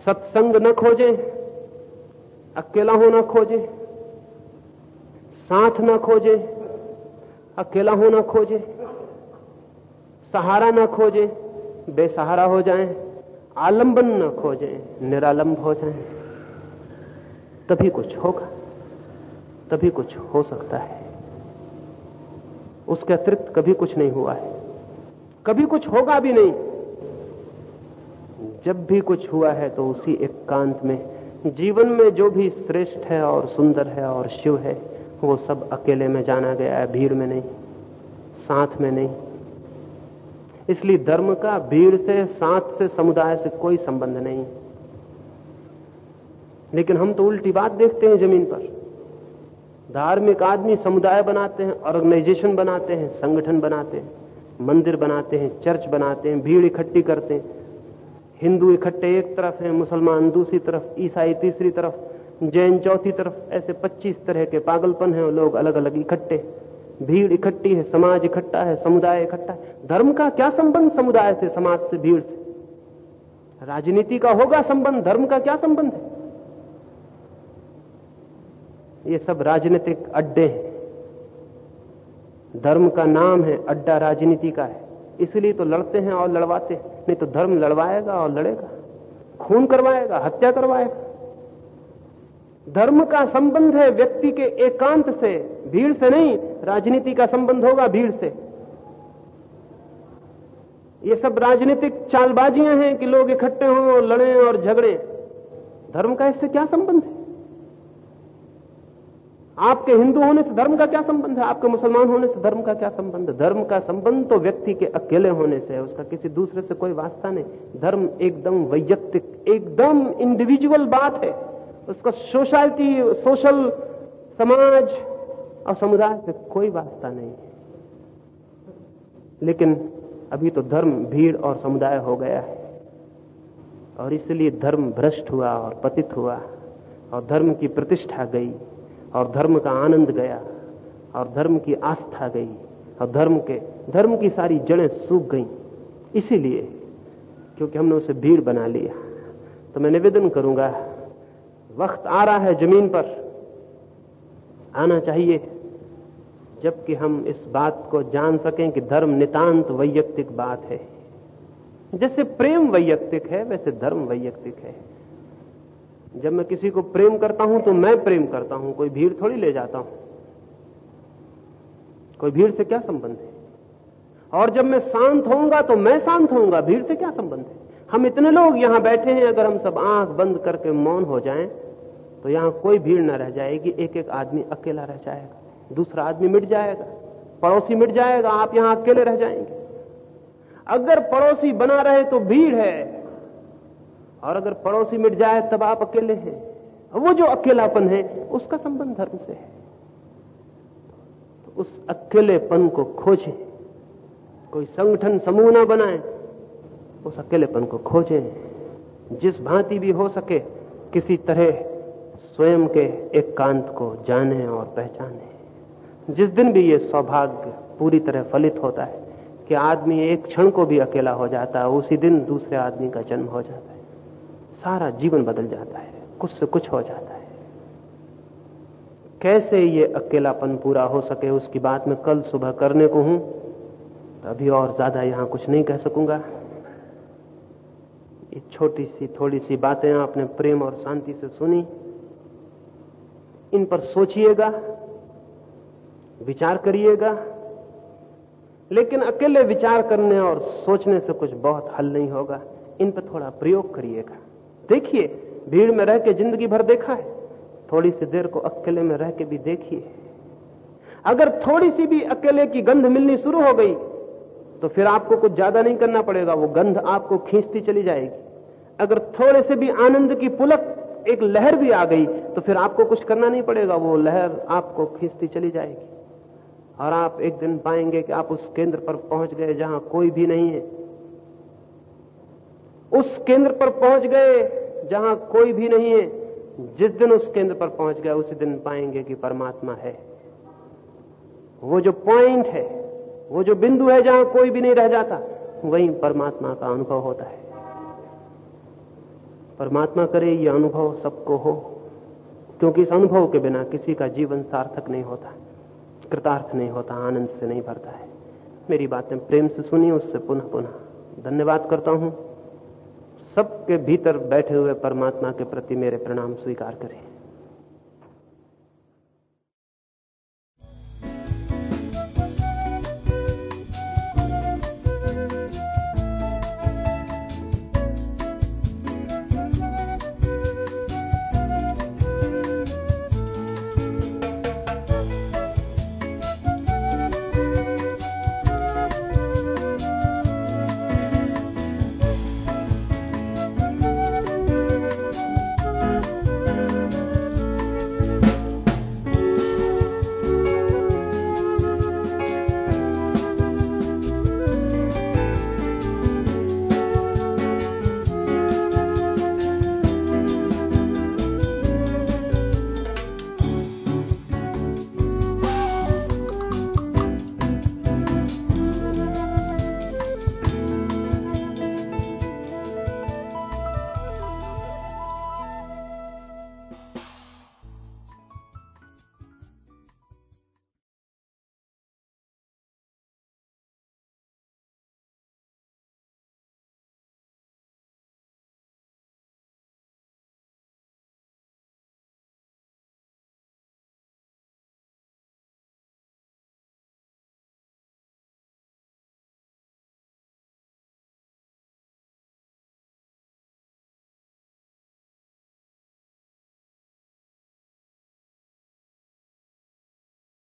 सत्संग न खोजें, अकेला होना खोजें, साथ न खोजें, अकेला होना खोजें। सहारा न खोजें, बेसहारा हो जाएँ, आलंबन न खोजें, निरालंब हो जाएँ। तभी कुछ होगा, तभी कुछ हो सकता है। उसके अतिरिक्त कभी कुछ नहीं हुआ है। कभी कुछ होगा भी नहीं। जब भी कुछ हुआ है तो उसी एकांत एक में, जीवन में जो भी श्रेष्ठ है और सुंदर है और शिव है, वो सब अकेले में जाना गया है, भीड़ में नहीं, साथ में नहीं। इसलिए धर्म का भीड़ से, साथ से, समुदाय से कोई संबंध नहीं। लेकिन हम तो उल्टी बात देखते हैं ज़मीन पर। धार्मिक आदमी समुदाय बनाते हैं ऑर्गेनाइजेशन बनाते हैं, संगठन बनाते हैं, मंदिर बनाते हैं चर्च बनाते हैं, भीड़ इकट्ठी करते हैं। हिंदू इकट्ठे एक तरफ़ हैं, मुसलमान दूसरी तरफ़, ईसाई तीसरी तरफ़, जैन चौथी तरफ़, ऐसे 25 तरह के पागलपन हैं लोग अलग अलग इकट्ठे। भीड़ इकट्ठी है, समाज इकट्ठा है, समुदाय इकट्ठा है। धर्म का क्या संबंध समुदाय से, समाज से, भीड़ से? राजनीति का होगा संबंध, धर्म का क्या संबंध है? ये सब राजनीतिक अड्डे हैं। धर्म का नाम है, अड्डा राजनीति का है। इसलिए तो लड़ते हैं और लड़वाते हैं। नहीं तो धर्म लड़वाएगा और लड़ेगा। खून करवाएगा, हत्या करवाएगा। धर्म का संबंध है व्यक्ति के एकांत से, भीड़ से नहीं, राजनीति का संबंध होगा भीड़ से। ये सब राजनीतिक चालबाजियाँ हैं कि लोग इकट्ठे हों और लड़ें और झगड़ें। धर्म का इससे क्या संबंध है? आपके हिंदू होने से धर्म का क्या संबंध है? आपके मुसलमान होने से धर्म का क्या संबंध है? धर्म का संबंध तो व्यक्ति के अकेले होने से है, उसका किसी दूसरे से कोई वास्ता नहीं। धर्म एकदम वैयक्तिक, एकदम इंडिविजुअल बात है। उसका सोसाइटी, सोशल समाज और समुदाय से कोई वास्ता नहीं है। लेकिन अभी तो धर्म, भीड़ और समुदाय हो गया है। और इसलिए धर्म भ्रष्ट हुआ और पतित हुआ और धर्म की प्रतिष्ठा गई और धर्म का आनंद गया और धर्म की आस्था गई और धर्म के, धर्म की सारी जड़ें सूख गई। इसीलिए, क्योंकि हमने उसे भीड़ बना लिया। तो मैं निवेदन करूँगा वक्त आ रहा है ज़मीन पर। आना चाहिए, जबकि हम इस बात को जान सकें कि धर्म नितांत वैयक्तिक बात है। जैसे प्रेम वैयक्तिक है, वैसे धर्म वैयक्तिक है। जब मैं किसी को प्रेम करता हूँ तो मैं प्रेम करता हूँ, कोई भीड़ थोड़ी ले जाता हूँ। कोई भीड़ से क्या संबंध है? और जब मैं शांत होऊँगा तो मैं शांत होऊँगा, भीड़ से क्या संबंध है? हम इतने लोग यहाँ बैठे हैं, अगर हम सब आँख बंद करके मौन हो जाएँ तो यहाँ कोई भीड़ ना रह जाएगी। एक एक आदमी अकेला रह जाएगा। दूसरा आदमी मिट जाएगा। पड़ोसी मिट जाएगा। आप यहाँ अकेले रह जाएँगे। अगर पड़ोसी बना रहे तो भीड़ है। और अगर पड़ोसी मिट जाए, तब आप अकेले हैं। वो जो अकेलापन है, उसका संबंध धर्म से है। तो उस अकेलेपन को खोजें। कोई संगठन समूह ना बनाए। उस अकेलेपन को खोजें, जिस भांति भी हो सके, किसी तरह स्वयं के एकांत एक को जाने और पहचाने। जिस दिन भी ये सौभाग्य पूरी तरह फलित होता है कि आदमी एक क्षण को भी अकेला हो जाता है, उसी दिन दूसरे आदमी का जन्म हो जाता है। सारा जीवन बदल जाता है, कुछ से कुछ हो जाता है। कैसे ये अकेलापन पूरा हो सके, उसकी बात मैं कल सुबह करने को हूँ तो अभी और ज़्यादा यहाँ कुछ नहीं कह सकूँगा। ये छोटी सी, थोड़ी सी बातें आपने प्रेम और शांति से सुनी। इन पर सोचिएगा, विचार करिएगा, लेकिन अकेले विचार करने और सोचने से कुछ बहुत हल नहीं होगा। इन पर थोड़ा प्रयोग करिएगा। देखिए, भीड़ में रह के ज़िंदगी भर देखा है। थोड़ी सी देर को अकेले में रह के भी देखिए। अगर थोड़ी सी भी अकेले की गंध मिलनी शुरू हो गई तो फिर आपको कुछ ज़्यादा नहीं करना पड़ेगा, वो गंध आपको खींचती चली जाएगी। अगर थोड़े से भी आनंद की पुलक एक लहर भी आ गई तो फिर आपको कुछ करना नहीं पड़ेगा, वो लहर आपको खींचती चली जाएगी। और आप एक दिन पाएँगे कि आप उस केंद्र पर पहुँच गए जहाँ कोई भी नहीं है। उस केंद्र पर पहुँच गए जहाँ कोई भी नहीं है। जिस दिन उस केंद्र पर पहुँच गए, उसी दिन पाएँगे कि परमात्मा है। वो जो पॉइंट है वो जो बिंदु है जहाँ कोई भी नहीं रह जाता, वहीं परमात्मा का अनुभव होता है। परमात्मा करे ये अनुभव सबको हो, क्योंकि इस अनुभव के बिना किसी का जीवन सार्थक नहीं होता, कृतार्थ नहीं होता, आनंद से नहीं भरता है। मेरी बातें प्रेम से सुनी उससे पुनः पुनः धन्यवाद करता हूँ। सबके भीतर बैठे हुए परमात्मा के प्रति मेरे प्रणाम स्वीकार करें।